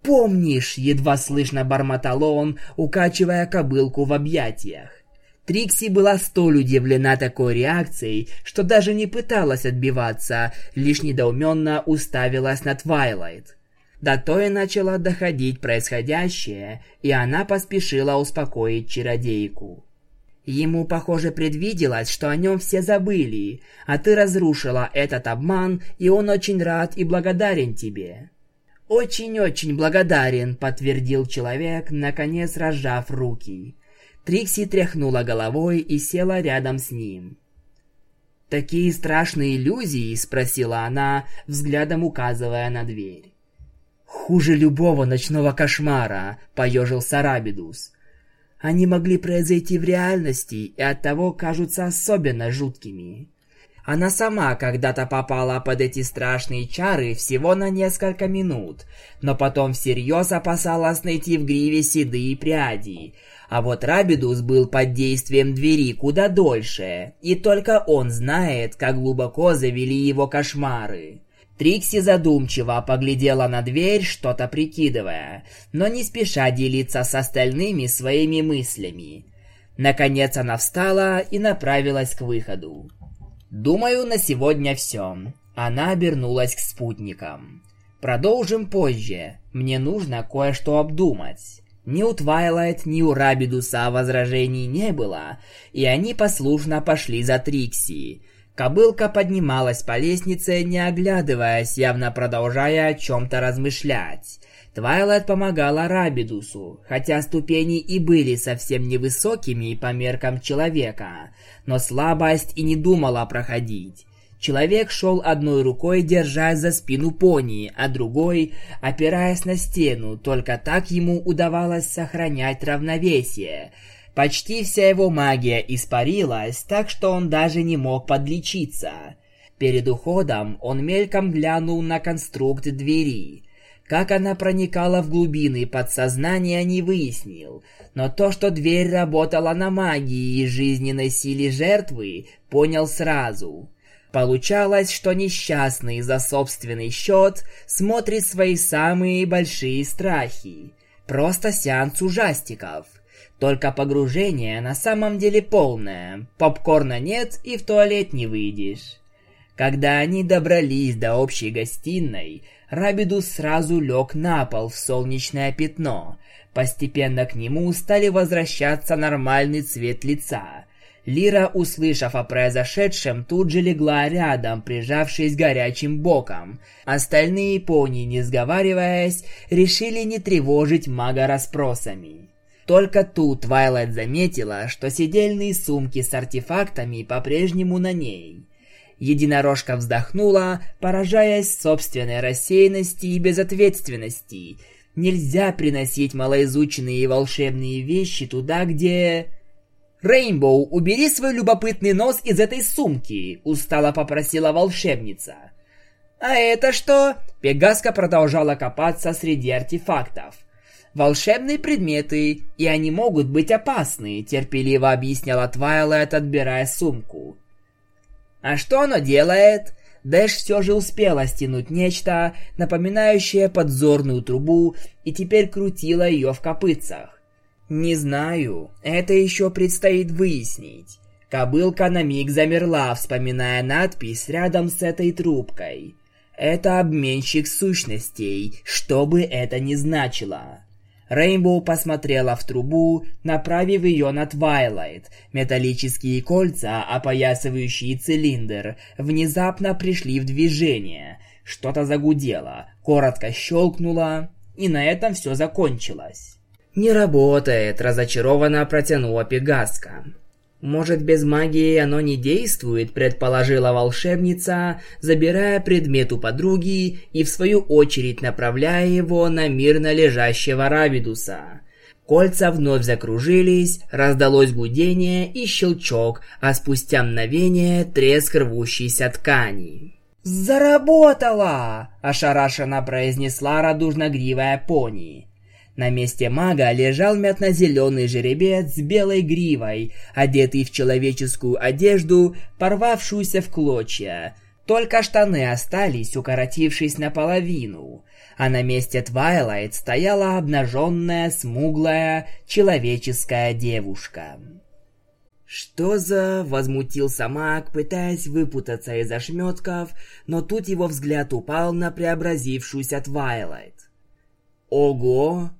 «Помнишь!» — едва слышно бормотал он, укачивая кобылку в объятиях. Трикси была столь удивлена такой реакцией, что даже не пыталась отбиваться, лишь недоуменно уставилась на Твайлайт. До той начала доходить происходящее, и она поспешила успокоить чародейку. Ему, похоже, предвиделось, что о нем все забыли, а ты разрушила этот обман, и он очень рад и благодарен тебе. «Очень-очень благодарен», — подтвердил человек, наконец разжав руки. Трикси тряхнула головой и села рядом с ним. «Такие страшные иллюзии?» – спросила она, взглядом указывая на дверь. «Хуже любого ночного кошмара», – поежился Рабидус. «Они могли произойти в реальности и оттого кажутся особенно жуткими». Она сама когда-то попала под эти страшные чары всего на несколько минут, но потом всерьез опасалась найти в гриве седые пряди, а вот Рабидус был под действием двери куда дольше, и только он знает, как глубоко завели его кошмары. Трикси задумчиво поглядела на дверь, что-то прикидывая, но не спеша делиться с остальными своими мыслями. Наконец она встала и направилась к выходу. «Думаю, на сегодня все». Она обернулась к спутникам. «Продолжим позже. Мне нужно кое-что обдумать». Ни у Твайлайт, ни у Рабидуса возражений не было, и они послушно пошли за Трикси. Кобылка поднималась по лестнице, не оглядываясь, явно продолжая о чем-то размышлять. Твайлайт помогала Рабидусу, хотя ступени и были совсем невысокими по меркам человека, но слабость и не думала проходить. Человек шел одной рукой, держась за спину пони, а другой, опираясь на стену, только так ему удавалось сохранять равновесие. Почти вся его магия испарилась, так что он даже не мог подлечиться. Перед уходом он мельком глянул на конструкт двери. Как она проникала в глубины подсознания, не выяснил, но то, что дверь работала на магии и жизненной силе жертвы, понял сразу. Получалось, что несчастный за собственный счет смотрит свои самые большие страхи. Просто сеанс ужастиков. Только погружение на самом деле полное. Попкорна нет и в туалет не выйдешь. Когда они добрались до общей гостиной, Рабидус сразу лег на пол в солнечное пятно. Постепенно к нему стали возвращаться нормальный цвет лица. Лира, услышав о произошедшем, тут же легла рядом, прижавшись горячим боком. Остальные пони, не сговариваясь, решили не тревожить мага расспросами. Только тут Вайлет заметила, что сидельные сумки с артефактами по-прежнему на ней. Единорожка вздохнула, поражаясь собственной рассеянности и безответственности. Нельзя приносить малоизученные волшебные вещи туда, где... «Рейнбоу, убери свой любопытный нос из этой сумки!» – устало попросила волшебница. «А это что?» – Пегаска продолжала копаться среди артефактов. «Волшебные предметы, и они могут быть опасны», – терпеливо объясняла Твайлайт, отбирая сумку. «А что оно делает?» Дэш все же успела стянуть нечто, напоминающее подзорную трубу, и теперь крутила ее в копытцах. Не знаю, это еще предстоит выяснить. Кобылка на миг замерла, вспоминая надпись рядом с этой трубкой. Это обменщик сущностей, что бы это ни значило. Рейнбоу посмотрела в трубу, направив ее на Твайлайт. Металлические кольца, опоясывающие цилиндр, внезапно пришли в движение. Что-то загудело, коротко щелкнуло, и на этом все закончилось. «Не работает», – разочарованно протянула Пегаска. «Может, без магии оно не действует», – предположила волшебница, забирая предмет у подруги и, в свою очередь, направляя его на мирно лежащего Рабидуса. Кольца вновь закружились, раздалось гудение и щелчок, а спустя мгновение треск рвущейся ткани. «Заработала!» – ошарашенно произнесла радужно-гривая пони. На месте мага лежал мятно-зеленый жеребец с белой гривой, одетый в человеческую одежду, порвавшуюся в клочья. Только штаны остались, укоротившись наполовину. А на месте Твайлайт стояла обнаженная, смуглая, человеческая девушка. «Что за...» — возмутился маг, пытаясь выпутаться из ошметков, но тут его взгляд упал на преобразившуюся Твайлайт. «Ого!»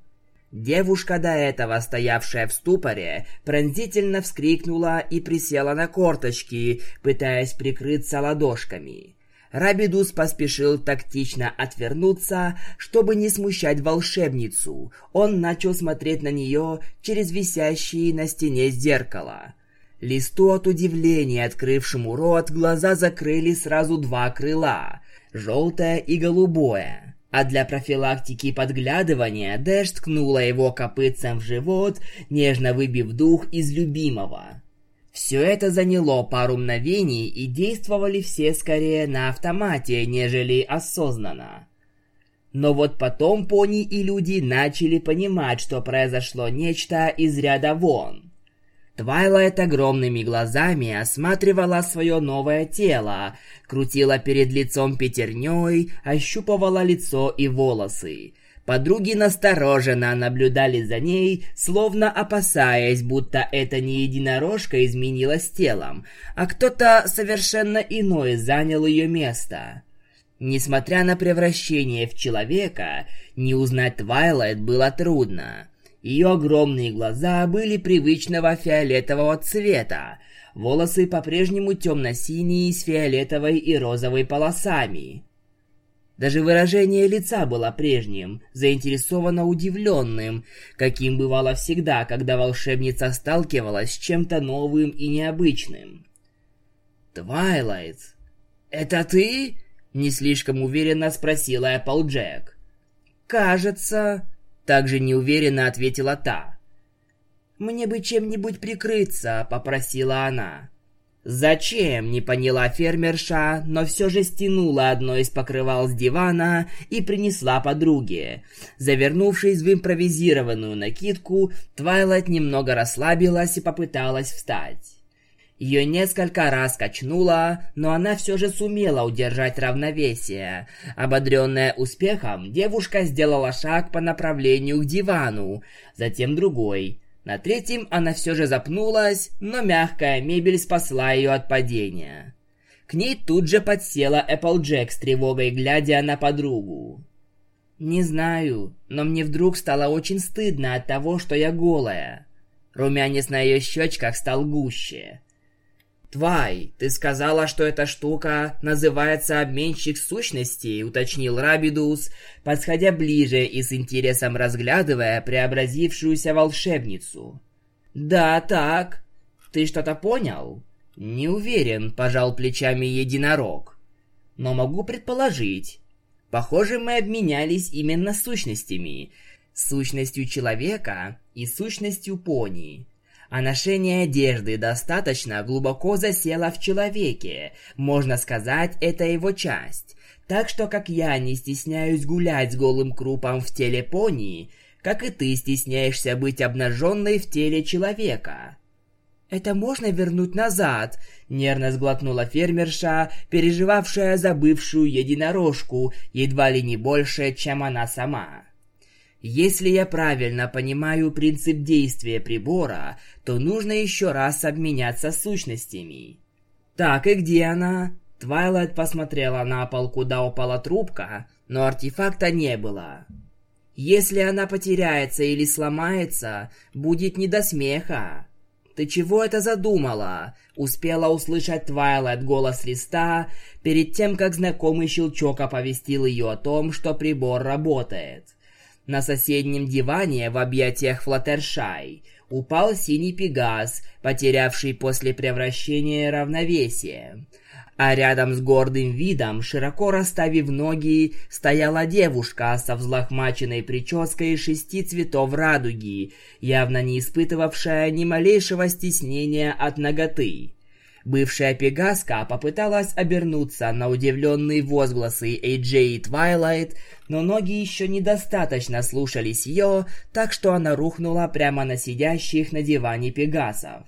Девушка, до этого стоявшая в ступоре, пронзительно вскрикнула и присела на корточки, пытаясь прикрыться ладошками. Рабидус поспешил тактично отвернуться, чтобы не смущать волшебницу. Он начал смотреть на нее через висящие на стене зеркало. Листу от удивления, открывшему рот, глаза закрыли сразу два крыла — желтое и голубое а для профилактики подглядывания Дэш ткнула его копытцем в живот, нежно выбив дух из любимого. Все это заняло пару мгновений, и действовали все скорее на автомате, нежели осознанно. Но вот потом пони и люди начали понимать, что произошло нечто из ряда вон. Твайлайт огромными глазами осматривала свое новое тело, крутила перед лицом пятерней, ощупывала лицо и волосы. Подруги настороженно наблюдали за ней, словно опасаясь, будто это не единорожка изменилась телом, а кто-то совершенно иной занял ее место. Несмотря на превращение в человека, не узнать Твайлайт было трудно. Ее огромные глаза были привычного фиолетового цвета, волосы по-прежнему темно-синие с фиолетовой и розовой полосами. Даже выражение лица было прежним, заинтересованно удивленным, каким бывало всегда, когда волшебница сталкивалась с чем-то новым и необычным. «Твайлайт, это ты?» — не слишком уверенно спросила Эпплджек. «Кажется...» Также неуверенно ответила та. «Мне бы чем-нибудь прикрыться», — попросила она. «Зачем?» — не поняла фермерша, но все же стянула одно из покрывал с дивана и принесла подруге. Завернувшись в импровизированную накидку, Твайлайт немного расслабилась и попыталась встать. Ее несколько раз качнуло, но она все же сумела удержать равновесие. Ободренная успехом, девушка сделала шаг по направлению к дивану, затем другой. На третьем она все же запнулась, но мягкая мебель спасла ее от падения. К ней тут же подсела Эпплджек с тревогой, глядя на подругу. «Не знаю, но мне вдруг стало очень стыдно от того, что я голая». Румянец на ее щечках стал гуще. «Твай, ты сказала, что эта штука называется обменщик сущностей», — уточнил Рабидус, подходя ближе и с интересом разглядывая преобразившуюся волшебницу. «Да, так. Ты что-то понял?» «Не уверен», — пожал плечами единорог. «Но могу предположить. Похоже, мы обменялись именно сущностями. Сущностью человека и сущностью пони а ношение одежды достаточно глубоко засело в человеке, можно сказать, это его часть. Так что как я не стесняюсь гулять с голым крупом в теле пони, как и ты стесняешься быть обнаженной в теле человека. «Это можно вернуть назад?» — нервно сглотнула фермерша, переживавшая за бывшую единорожку, едва ли не больше, чем она сама. Если я правильно понимаю принцип действия прибора, то нужно еще раз обменяться сущностями. Так, и где она? Твайлайт посмотрела на пол, куда упала трубка, но артефакта не было. Если она потеряется или сломается, будет не до смеха. «Ты чего это задумала?» Успела услышать Твайлайт голос листа перед тем, как знакомый щелчок оповестил ее о том, что прибор работает. На соседнем диване в объятиях Флаттершай упал синий пегас, потерявший после превращения равновесие. А рядом с гордым видом, широко расставив ноги, стояла девушка со взлохмаченной прической шести цветов радуги, явно не испытывавшая ни малейшего стеснения от ноготы. Бывшая Пегаска попыталась обернуться на удивленные возгласы AJ и Твайлайт, но ноги еще недостаточно слушались ее, так что она рухнула прямо на сидящих на диване Пегасов.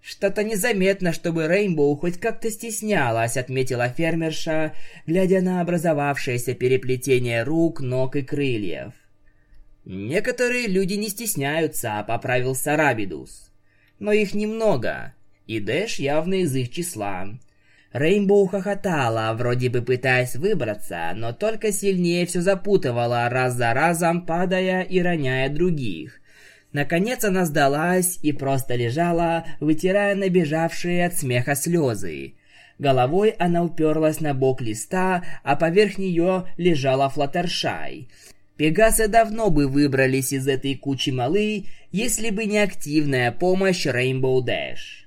«Что-то незаметно, чтобы Рейнбоу хоть как-то стеснялась», — отметила фермерша, глядя на образовавшееся переплетение рук, ног и крыльев. «Некоторые люди не стесняются», — поправился Рабидус. «Но их немного и Дэш явно из их числа. Рейнбоу хохотала, вроде бы пытаясь выбраться, но только сильнее все запутывала, раз за разом падая и роняя других. Наконец она сдалась и просто лежала, вытирая набежавшие от смеха слезы. Головой она уперлась на бок листа, а поверх нее лежала Флаттершай. Пегасы давно бы выбрались из этой кучи малы, если бы не активная помощь Рейнбоу Дэш.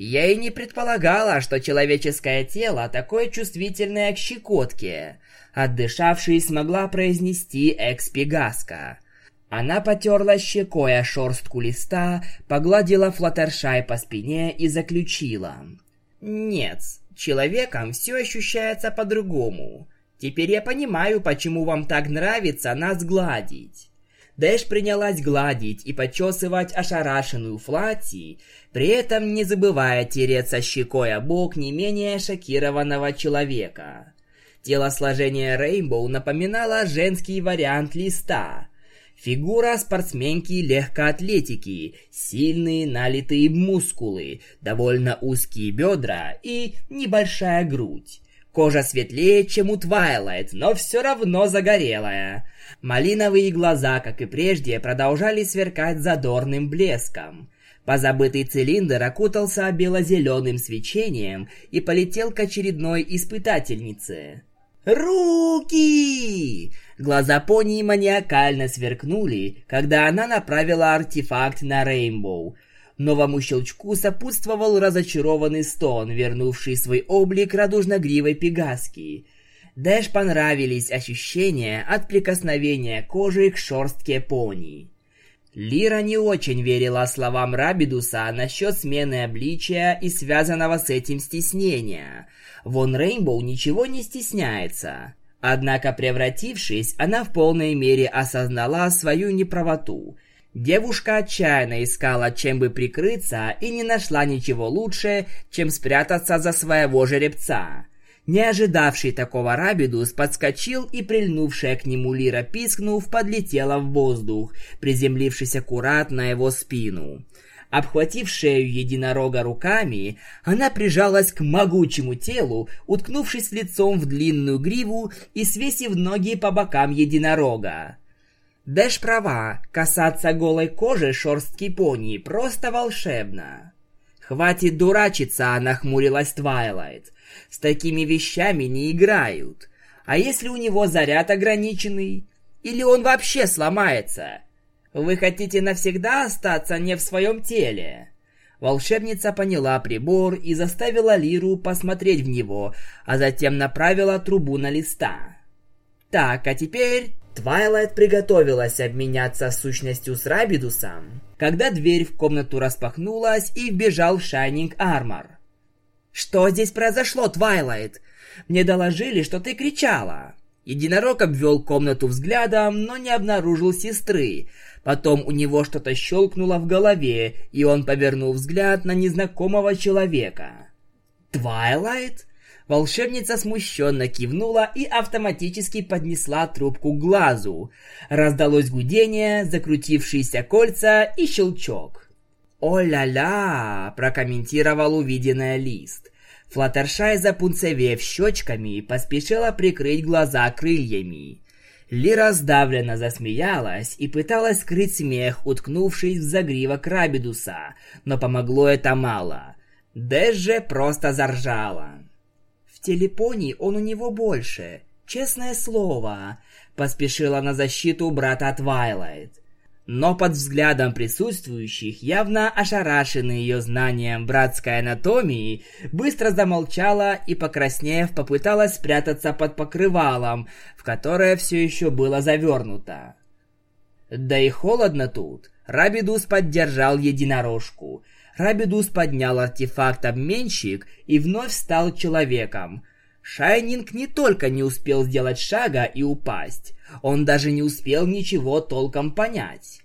Я и не предполагала, что человеческое тело такое чувствительное к щекотке. Отдышавшись, смогла произнести экспегаска. Она потерла щекой о шорстку листа, погладила Флаттершай по спине и заключила. «Нет, человеком все ощущается по-другому. Теперь я понимаю, почему вам так нравится нас гладить». Дэш принялась гладить и почесывать ошарашенную Флати, при этом не забывая тереться щекой о бок не менее шокированного человека. Телосложение Рейнбоу напоминало женский вариант листа. Фигура спортсменки легкоатлетики, сильные налитые мускулы, довольно узкие бедра и небольшая грудь. Кожа светлее, чем у Твайлайт, но все равно загорелая. Малиновые глаза, как и прежде, продолжали сверкать задорным блеском. Позабытый цилиндр окутался бело-зеленым свечением и полетел к очередной испытательнице. «Руки!» Глаза пони маниакально сверкнули, когда она направила артефакт на Рейнбоу, Новому щелчку сопутствовал разочарованный стон, вернувший свой облик радужно-гривой пегаски. Дэш понравились ощущения от прикосновения кожи к шорстке пони. Лира не очень верила словам Рабидуса насчет смены обличия и связанного с этим стеснения. Вон Рейнбоу ничего не стесняется. Однако, превратившись, она в полной мере осознала свою неправоту – Девушка отчаянно искала, чем бы прикрыться, и не нашла ничего лучше, чем спрятаться за своего жеребца. Не ожидавший такого Рабидус подскочил и прильнувшая к нему Лира пискнув, подлетела в воздух, приземлившись аккурат на его спину. Обхватив шею единорога руками, она прижалась к могучему телу, уткнувшись лицом в длинную гриву и свесив ноги по бокам единорога. Дэш права, касаться голой кожи шорстки пони просто волшебно. «Хватит дурачиться!» – нахмурилась Твайлайт. «С такими вещами не играют. А если у него заряд ограниченный? Или он вообще сломается? Вы хотите навсегда остаться не в своем теле?» Волшебница подняла прибор и заставила Лиру посмотреть в него, а затем направила трубу на Листа. «Так, а теперь Твайлайт приготовилась обменяться сущностью с Рабидусом, когда дверь в комнату распахнулась и вбежал Шайнинг Армор. «Что здесь произошло, Твайлайт? Мне доложили, что ты кричала». Единорог обвел комнату взглядом, но не обнаружил сестры. Потом у него что-то щелкнуло в голове, и он повернул взгляд на незнакомого человека. «Твайлайт?» Волшебница смущенно кивнула и автоматически поднесла трубку к глазу. Раздалось гудение, закрутившиеся кольца и щелчок. «О-ля-ля!» – прокомментировал увиденное лист. Флаттершай, запунцевев щечками, поспешила прикрыть глаза крыльями. Лира сдавленно засмеялась и пыталась скрыть смех, уткнувшись в загривок Рабидуса, но помогло это мало. Дэжже просто заржала. В телепонии он у него больше. Честное слово. Поспешила на защиту брата Твайлайт. Но под взглядом присутствующих, явно ошарашенный ее знанием братской анатомии, быстро замолчала и, покраснев, попыталась спрятаться под покрывалом, в которое все еще было завернуто. Да и холодно тут. Рабидус поддержал единорожку – Рабидус поднял артефакт-обменщик и вновь стал человеком. Шайнинг не только не успел сделать шага и упасть, он даже не успел ничего толком понять.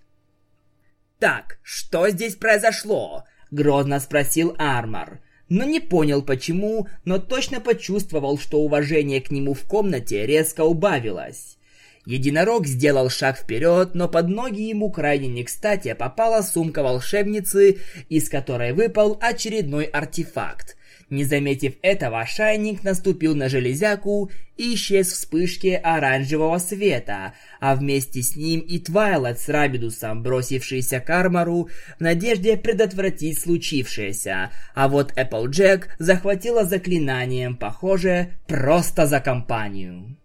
«Так, что здесь произошло?» – грозно спросил Армор. Но не понял почему, но точно почувствовал, что уважение к нему в комнате резко убавилось. Единорог сделал шаг вперед, но под ноги ему крайне не кстати попала сумка волшебницы, из которой выпал очередной артефакт. Не заметив этого, Шайник наступил на железяку и исчез в вспышке оранжевого света, а вместе с ним и Твайлайт с Рабидусом, бросившийся к Армору в надежде предотвратить случившееся, а вот Эпплджек захватила заклинанием, похоже, просто за компанию.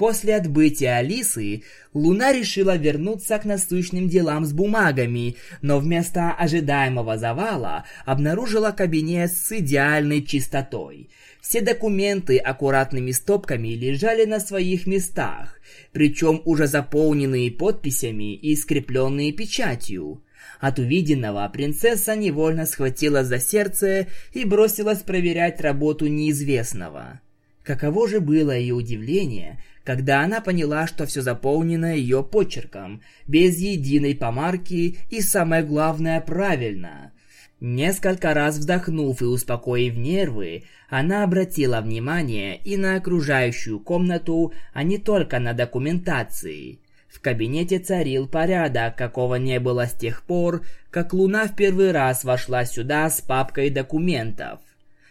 После отбытия Алисы, Луна решила вернуться к насущным делам с бумагами, но вместо ожидаемого завала обнаружила кабинет с идеальной чистотой. Все документы аккуратными стопками лежали на своих местах, причем уже заполненные подписями и скрепленные печатью. От увиденного принцесса невольно схватила за сердце и бросилась проверять работу неизвестного. Каково же было ее удивление, когда она поняла, что все заполнено ее почерком, без единой помарки и, самое главное, правильно. Несколько раз вздохнув и успокоив нервы, она обратила внимание и на окружающую комнату, а не только на документации. В кабинете царил порядок, какого не было с тех пор, как Луна в первый раз вошла сюда с папкой документов.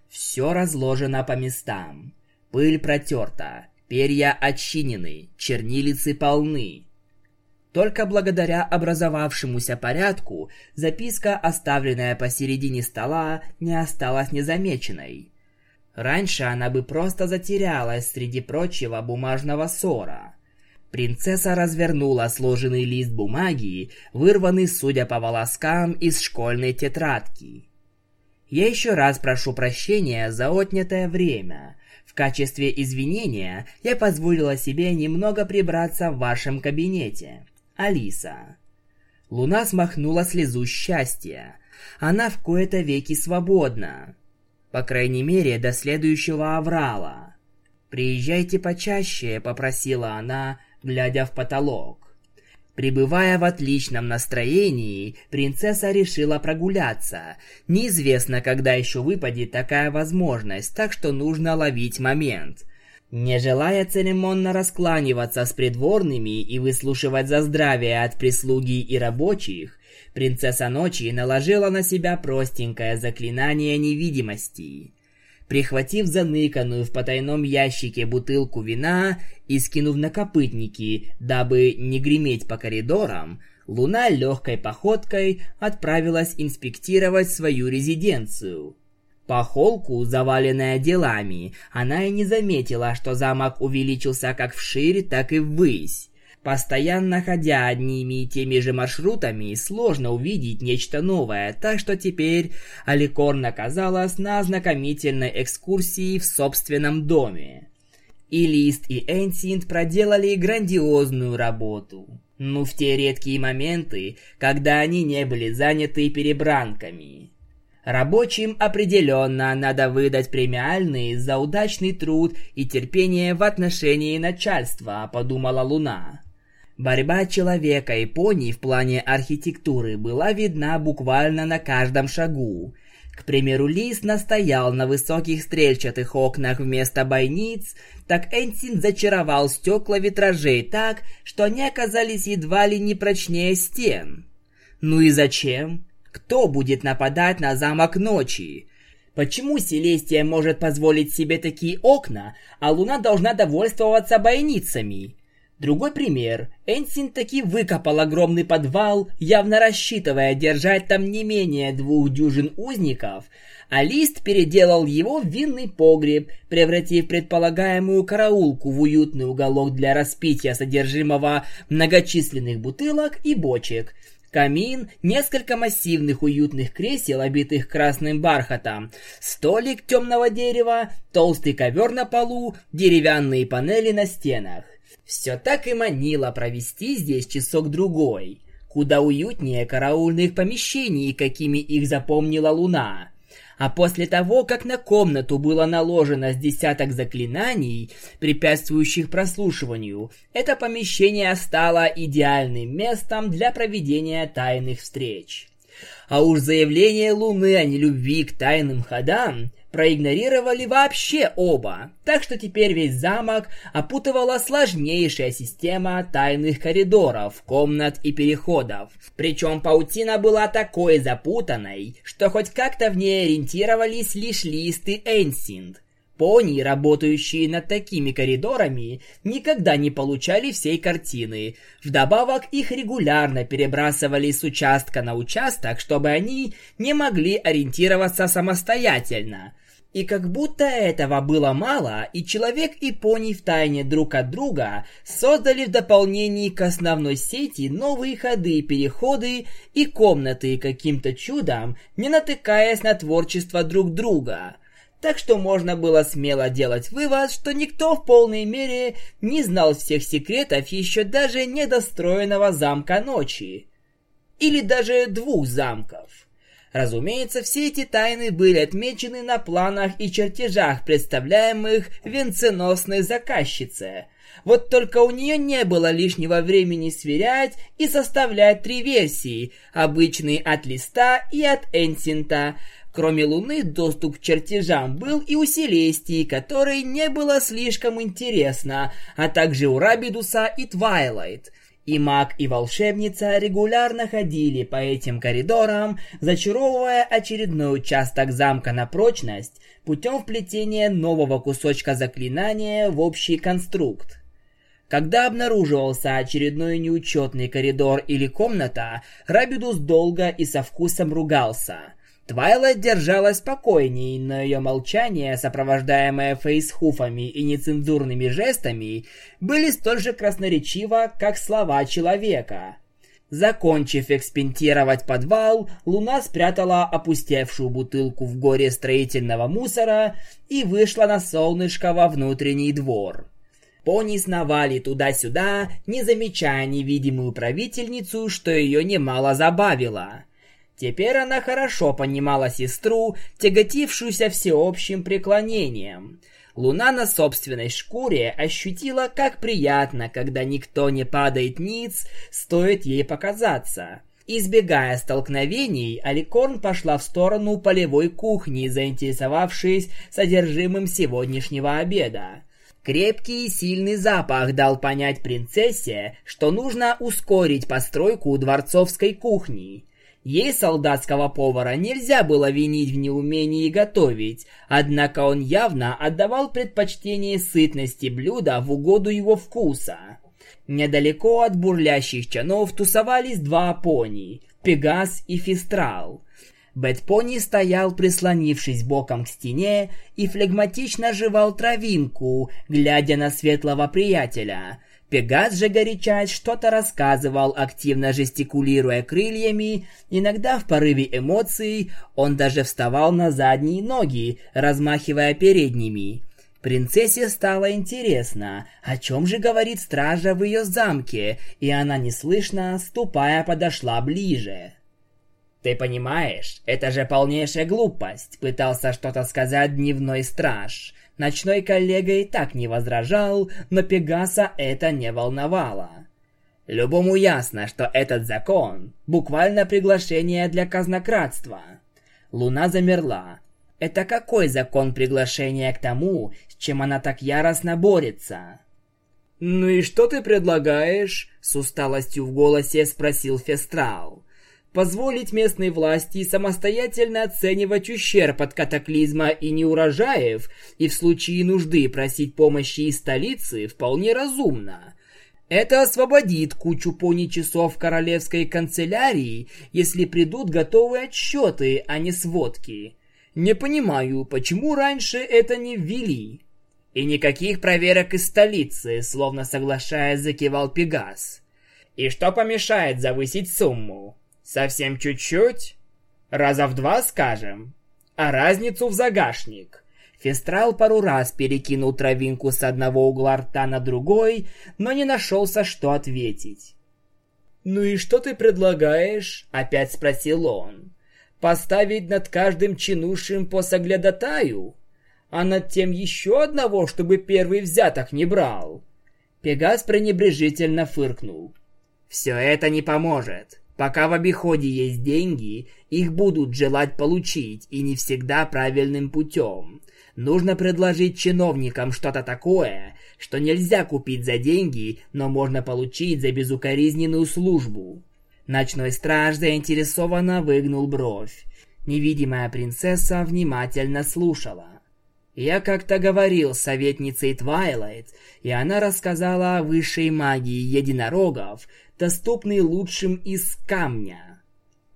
Все разложено по местам. Пыль протерта, перья отчинены, чернилицы полны. Только благодаря образовавшемуся порядку записка, оставленная посередине стола, не осталась незамеченной. Раньше она бы просто затерялась среди прочего бумажного ссора. Принцесса развернула сложенный лист бумаги, вырванный, судя по волоскам, из школьной тетрадки. Я еще раз прошу прощения за отнятое время. В качестве извинения я позволила себе немного прибраться в вашем кабинете. Алиса. Луна смахнула слезу счастья. Она в кои-то веки свободна. По крайней мере, до следующего аврала. «Приезжайте почаще», — попросила она, глядя в потолок. Пребывая в отличном настроении, принцесса решила прогуляться. Неизвестно, когда еще выпадет такая возможность, так что нужно ловить момент. Не желая церемонно раскланиваться с придворными и выслушивать за здравие от прислуги и рабочих, принцесса ночи наложила на себя простенькое заклинание невидимости. Прихватив заныканную в потайном ящике бутылку вина и скинув на копытники, дабы не греметь по коридорам, Луна легкой походкой отправилась инспектировать свою резиденцию. По холку, заваленная делами, она и не заметила, что замок увеличился как вширь, так и ввысь. Постоянно ходя одними и теми же маршрутами, сложно увидеть нечто новое, так что теперь Аликорн оказалась на ознакомительной экскурсии в собственном доме. И Лист, и Энсинт проделали грандиозную работу. Ну, в те редкие моменты, когда они не были заняты перебранками. Рабочим определенно надо выдать премиальные за удачный труд и терпение в отношении начальства, подумала Луна. Борьба человека и пони в плане архитектуры была видна буквально на каждом шагу. К примеру, Лис настоял на высоких стрельчатых окнах вместо бойниц, так Энсин зачаровал стекла витражей так, что они оказались едва ли не прочнее стен. Ну и зачем? Кто будет нападать на замок ночи? Почему Селестия может позволить себе такие окна, а Луна должна довольствоваться бойницами? Другой пример. Энсин таки выкопал огромный подвал, явно рассчитывая держать там не менее двух дюжин узников, а Лист переделал его в винный погреб, превратив предполагаемую караулку в уютный уголок для распития содержимого многочисленных бутылок и бочек. Камин, несколько массивных уютных кресел, обитых красным бархатом, столик темного дерева, толстый ковер на полу, деревянные панели на стенах. Все так и манило провести здесь часок-другой. Куда уютнее караульных помещений, какими их запомнила Луна. А после того, как на комнату было наложено с десяток заклинаний, препятствующих прослушиванию, это помещение стало идеальным местом для проведения тайных встреч. А уж заявление Луны о нелюбви к тайным ходам проигнорировали вообще оба, так что теперь весь замок опутывала сложнейшая система тайных коридоров, комнат и переходов. Причем паутина была такой запутанной, что хоть как-то в ней ориентировались лишь листы Энсинд. Пони, работающие над такими коридорами, никогда не получали всей картины. Вдобавок их регулярно перебрасывали с участка на участок, чтобы они не могли ориентироваться самостоятельно. И как будто этого было мало, и человек и пони в тайне друг от друга создали в дополнении к основной сети новые ходы, переходы и комнаты каким-то чудом, не натыкаясь на творчество друг друга. Так что можно было смело делать вывод, что никто в полной мере не знал всех секретов еще даже недостроенного замка ночи. Или даже двух замков. Разумеется, все эти тайны были отмечены на планах и чертежах, представляемых венценосной заказчице. Вот только у нее не было лишнего времени сверять и составлять три версии, обычный от листа и от Энсинта. Кроме Луны, доступ к чертежам был и у Селестии, которой не было слишком интересно, а также у Рабидуса и Твайлайт – и маг, и волшебница регулярно ходили по этим коридорам, зачаровывая очередной участок замка на прочность путем вплетения нового кусочка заклинания в общий конструкт. Когда обнаруживался очередной неучетный коридор или комната, Рабидус долго и со вкусом ругался – Твайлайт держалась спокойней, но ее молчание, сопровождаемое фейсхуфами и нецензурными жестами, были столь же красноречиво, как слова человека. Закончив экспентировать подвал, Луна спрятала опустевшую бутылку в горе строительного мусора и вышла на солнышко во внутренний двор. Пони сновали туда-сюда, не замечая невидимую правительницу, что ее немало забавило. Теперь она хорошо понимала сестру, тяготившуюся всеобщим преклонением. Луна на собственной шкуре ощутила, как приятно, когда никто не падает ниц, стоит ей показаться. Избегая столкновений, Аликорн пошла в сторону полевой кухни, заинтересовавшись содержимым сегодняшнего обеда. Крепкий и сильный запах дал понять принцессе, что нужно ускорить постройку дворцовской кухни. Ей солдатского повара нельзя было винить в неумении готовить, однако он явно отдавал предпочтение сытности блюда в угоду его вкуса. Недалеко от бурлящих чанов тусовались два пони – Пегас и Фистрал. Бэтпони стоял, прислонившись боком к стене, и флегматично жевал травинку, глядя на светлого приятеля. Пегас же горячась что-то рассказывал, активно жестикулируя крыльями, иногда в порыве эмоций он даже вставал на задние ноги, размахивая передними. Принцессе стало интересно, о чем же говорит стража в ее замке, и она неслышно, ступая, подошла ближе. «Ты понимаешь, это же полнейшая глупость», — пытался что-то сказать дневной страж. Ночной коллега и так не возражал, но Пегаса это не волновало. Любому ясно, что этот закон – буквально приглашение для казнократства. Луна замерла. Это какой закон приглашения к тому, с чем она так яростно борется? «Ну и что ты предлагаешь?» – с усталостью в голосе спросил Фестрал позволить местной власти самостоятельно оценивать ущерб от катаклизма и неурожаев, и в случае нужды просить помощи из столицы вполне разумно. Это освободит кучу пони-часов королевской канцелярии, если придут готовые отчеты, а не сводки. Не понимаю, почему раньше это не ввели. И никаких проверок из столицы, словно соглашаясь, закивал Пегас. И что помешает завысить сумму? Совсем чуть-чуть? Раза в два, скажем? А разницу в загашник? Фестрал пару раз перекинул травинку с одного угла рта на другой, но не нашелся, что ответить. «Ну и что ты предлагаешь?» — опять спросил он. «Поставить над каждым чинушим по соглядатаю? А над тем еще одного, чтобы первый взяток не брал?» Пегас пренебрежительно фыркнул. «Все это не поможет. Пока в обиходе есть деньги, их будут желать получить, и не всегда правильным путем. Нужно предложить чиновникам что-то такое, что нельзя купить за деньги, но можно получить за безукоризненную службу. Ночной страж заинтересованно выгнул бровь. Невидимая принцесса внимательно слушала. Я как-то говорил с советницей Твайлайт, и она рассказала о высшей магии единорогов, доступный лучшим из камня.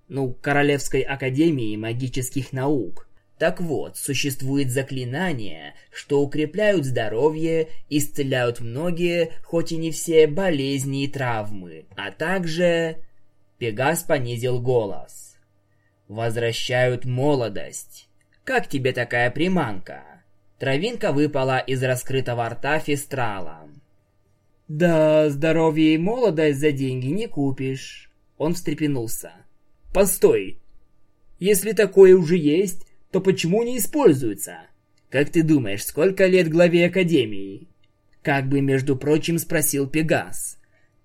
Ну, Королевской Академии Магических Наук. Так вот, существует заклинания, что укрепляют здоровье, исцеляют многие, хоть и не все, болезни и травмы, а также... Пегас понизил голос. Возвращают молодость. Как тебе такая приманка? Травинка выпала из раскрытого рта фестрала. «Да, здоровье и молодость за деньги не купишь». Он встрепенулся. «Постой! Если такое уже есть, то почему не используется? Как ты думаешь, сколько лет главе Академии?» Как бы, между прочим, спросил Пегас.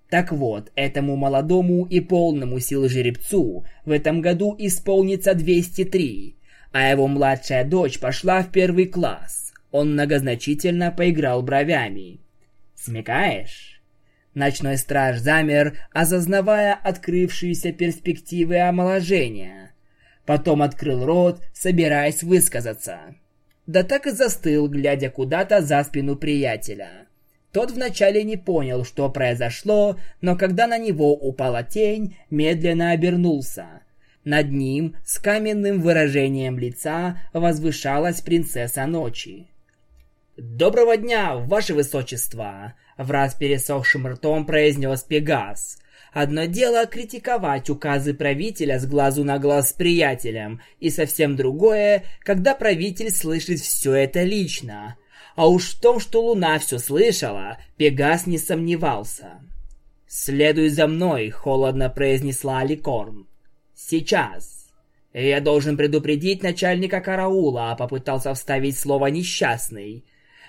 Так вот, этому молодому и полному сил жеребцу в этом году исполнится 203, а его младшая дочь пошла в первый класс. Он многозначительно поиграл бровями. Смекаешь? Ночной страж замер, осознавая открывшиеся перспективы омоложения. Потом открыл рот, собираясь высказаться. Да так и застыл, глядя куда-то за спину приятеля. Тот вначале не понял, что произошло, но когда на него упала тень, медленно обернулся. Над ним с каменным выражением лица возвышалась принцесса ночи. «Доброго дня, ваше высочество!» В раз пересохшим ртом произнес Пегас. Одно дело критиковать указы правителя с глазу на глаз с приятелем, и совсем другое, когда правитель слышит все это лично. А уж в том, что Луна все слышала, Пегас не сомневался. «Следуй за мной», — холодно произнесла Аликорн. «Сейчас». «Я должен предупредить начальника караула», — попытался вставить слово «несчастный».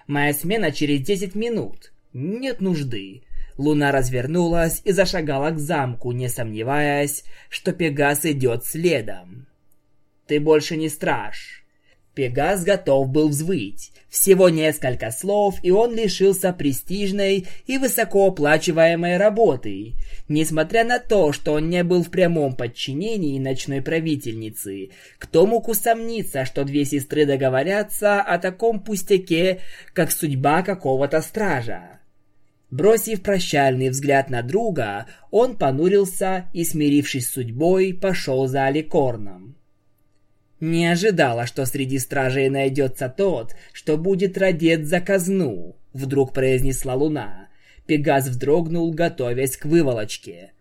Моя смена через 10 минут. Нет нужды. Луна развернулась и зашагала к замку, не сомневаясь, что Пегас идет следом. Ты больше не страж. Пегас готов был взвыть. Всего несколько слов, и он лишился престижной и высокооплачиваемой работы. Несмотря на то, что он не был в прямом подчинении ночной правительницы, кто мог усомниться, что две сестры договорятся о таком пустяке, как судьба какого-то стража? Бросив прощальный взгляд на друга, он понурился и, смирившись с судьбой, пошел за Аликорном. Не ожидала, что среди стражей найдется тот, что будет родить за казну, вдруг произнесла Луна. Пегас вздрогнул, готовясь к выволочке.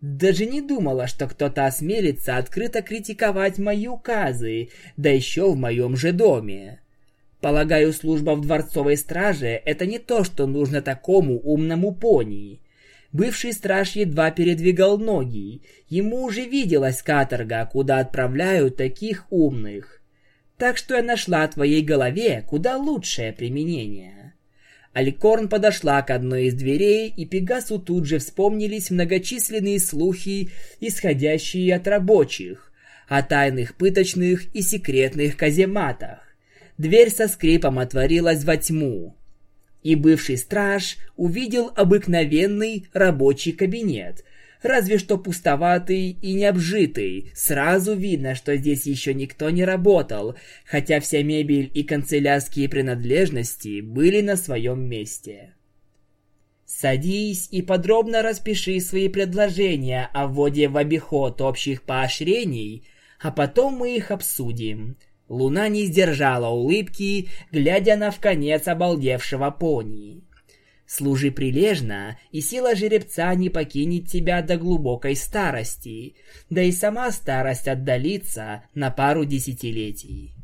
Даже не думала, что кто-то осмелится открыто критиковать мои указы, да еще в моем же доме. Полагаю, служба в дворцовой страже – это не то, что нужно такому умному пони. Бывший страж едва передвигал ноги. Ему уже виделась каторга, куда отправляют таких умных. Так что я нашла твоей голове куда лучшее применение. Аликорн подошла к одной из дверей, и Пегасу тут же вспомнились многочисленные слухи, исходящие от рабочих, о тайных пыточных и секретных казематах. Дверь со скрипом отворилась во тьму, и бывший страж увидел обыкновенный рабочий кабинет, разве что пустоватый и необжитый. Сразу видно, что здесь еще никто не работал, хотя вся мебель и канцелярские принадлежности были на своем месте. Садись и подробно распиши свои предложения о вводе в обиход общих поощрений, а потом мы их обсудим. Луна не сдержала улыбки, глядя на вконец обалдевшего пони. Служи прилежно, и сила жеребца не покинет тебя до глубокой старости, да и сама старость отдалится на пару десятилетий.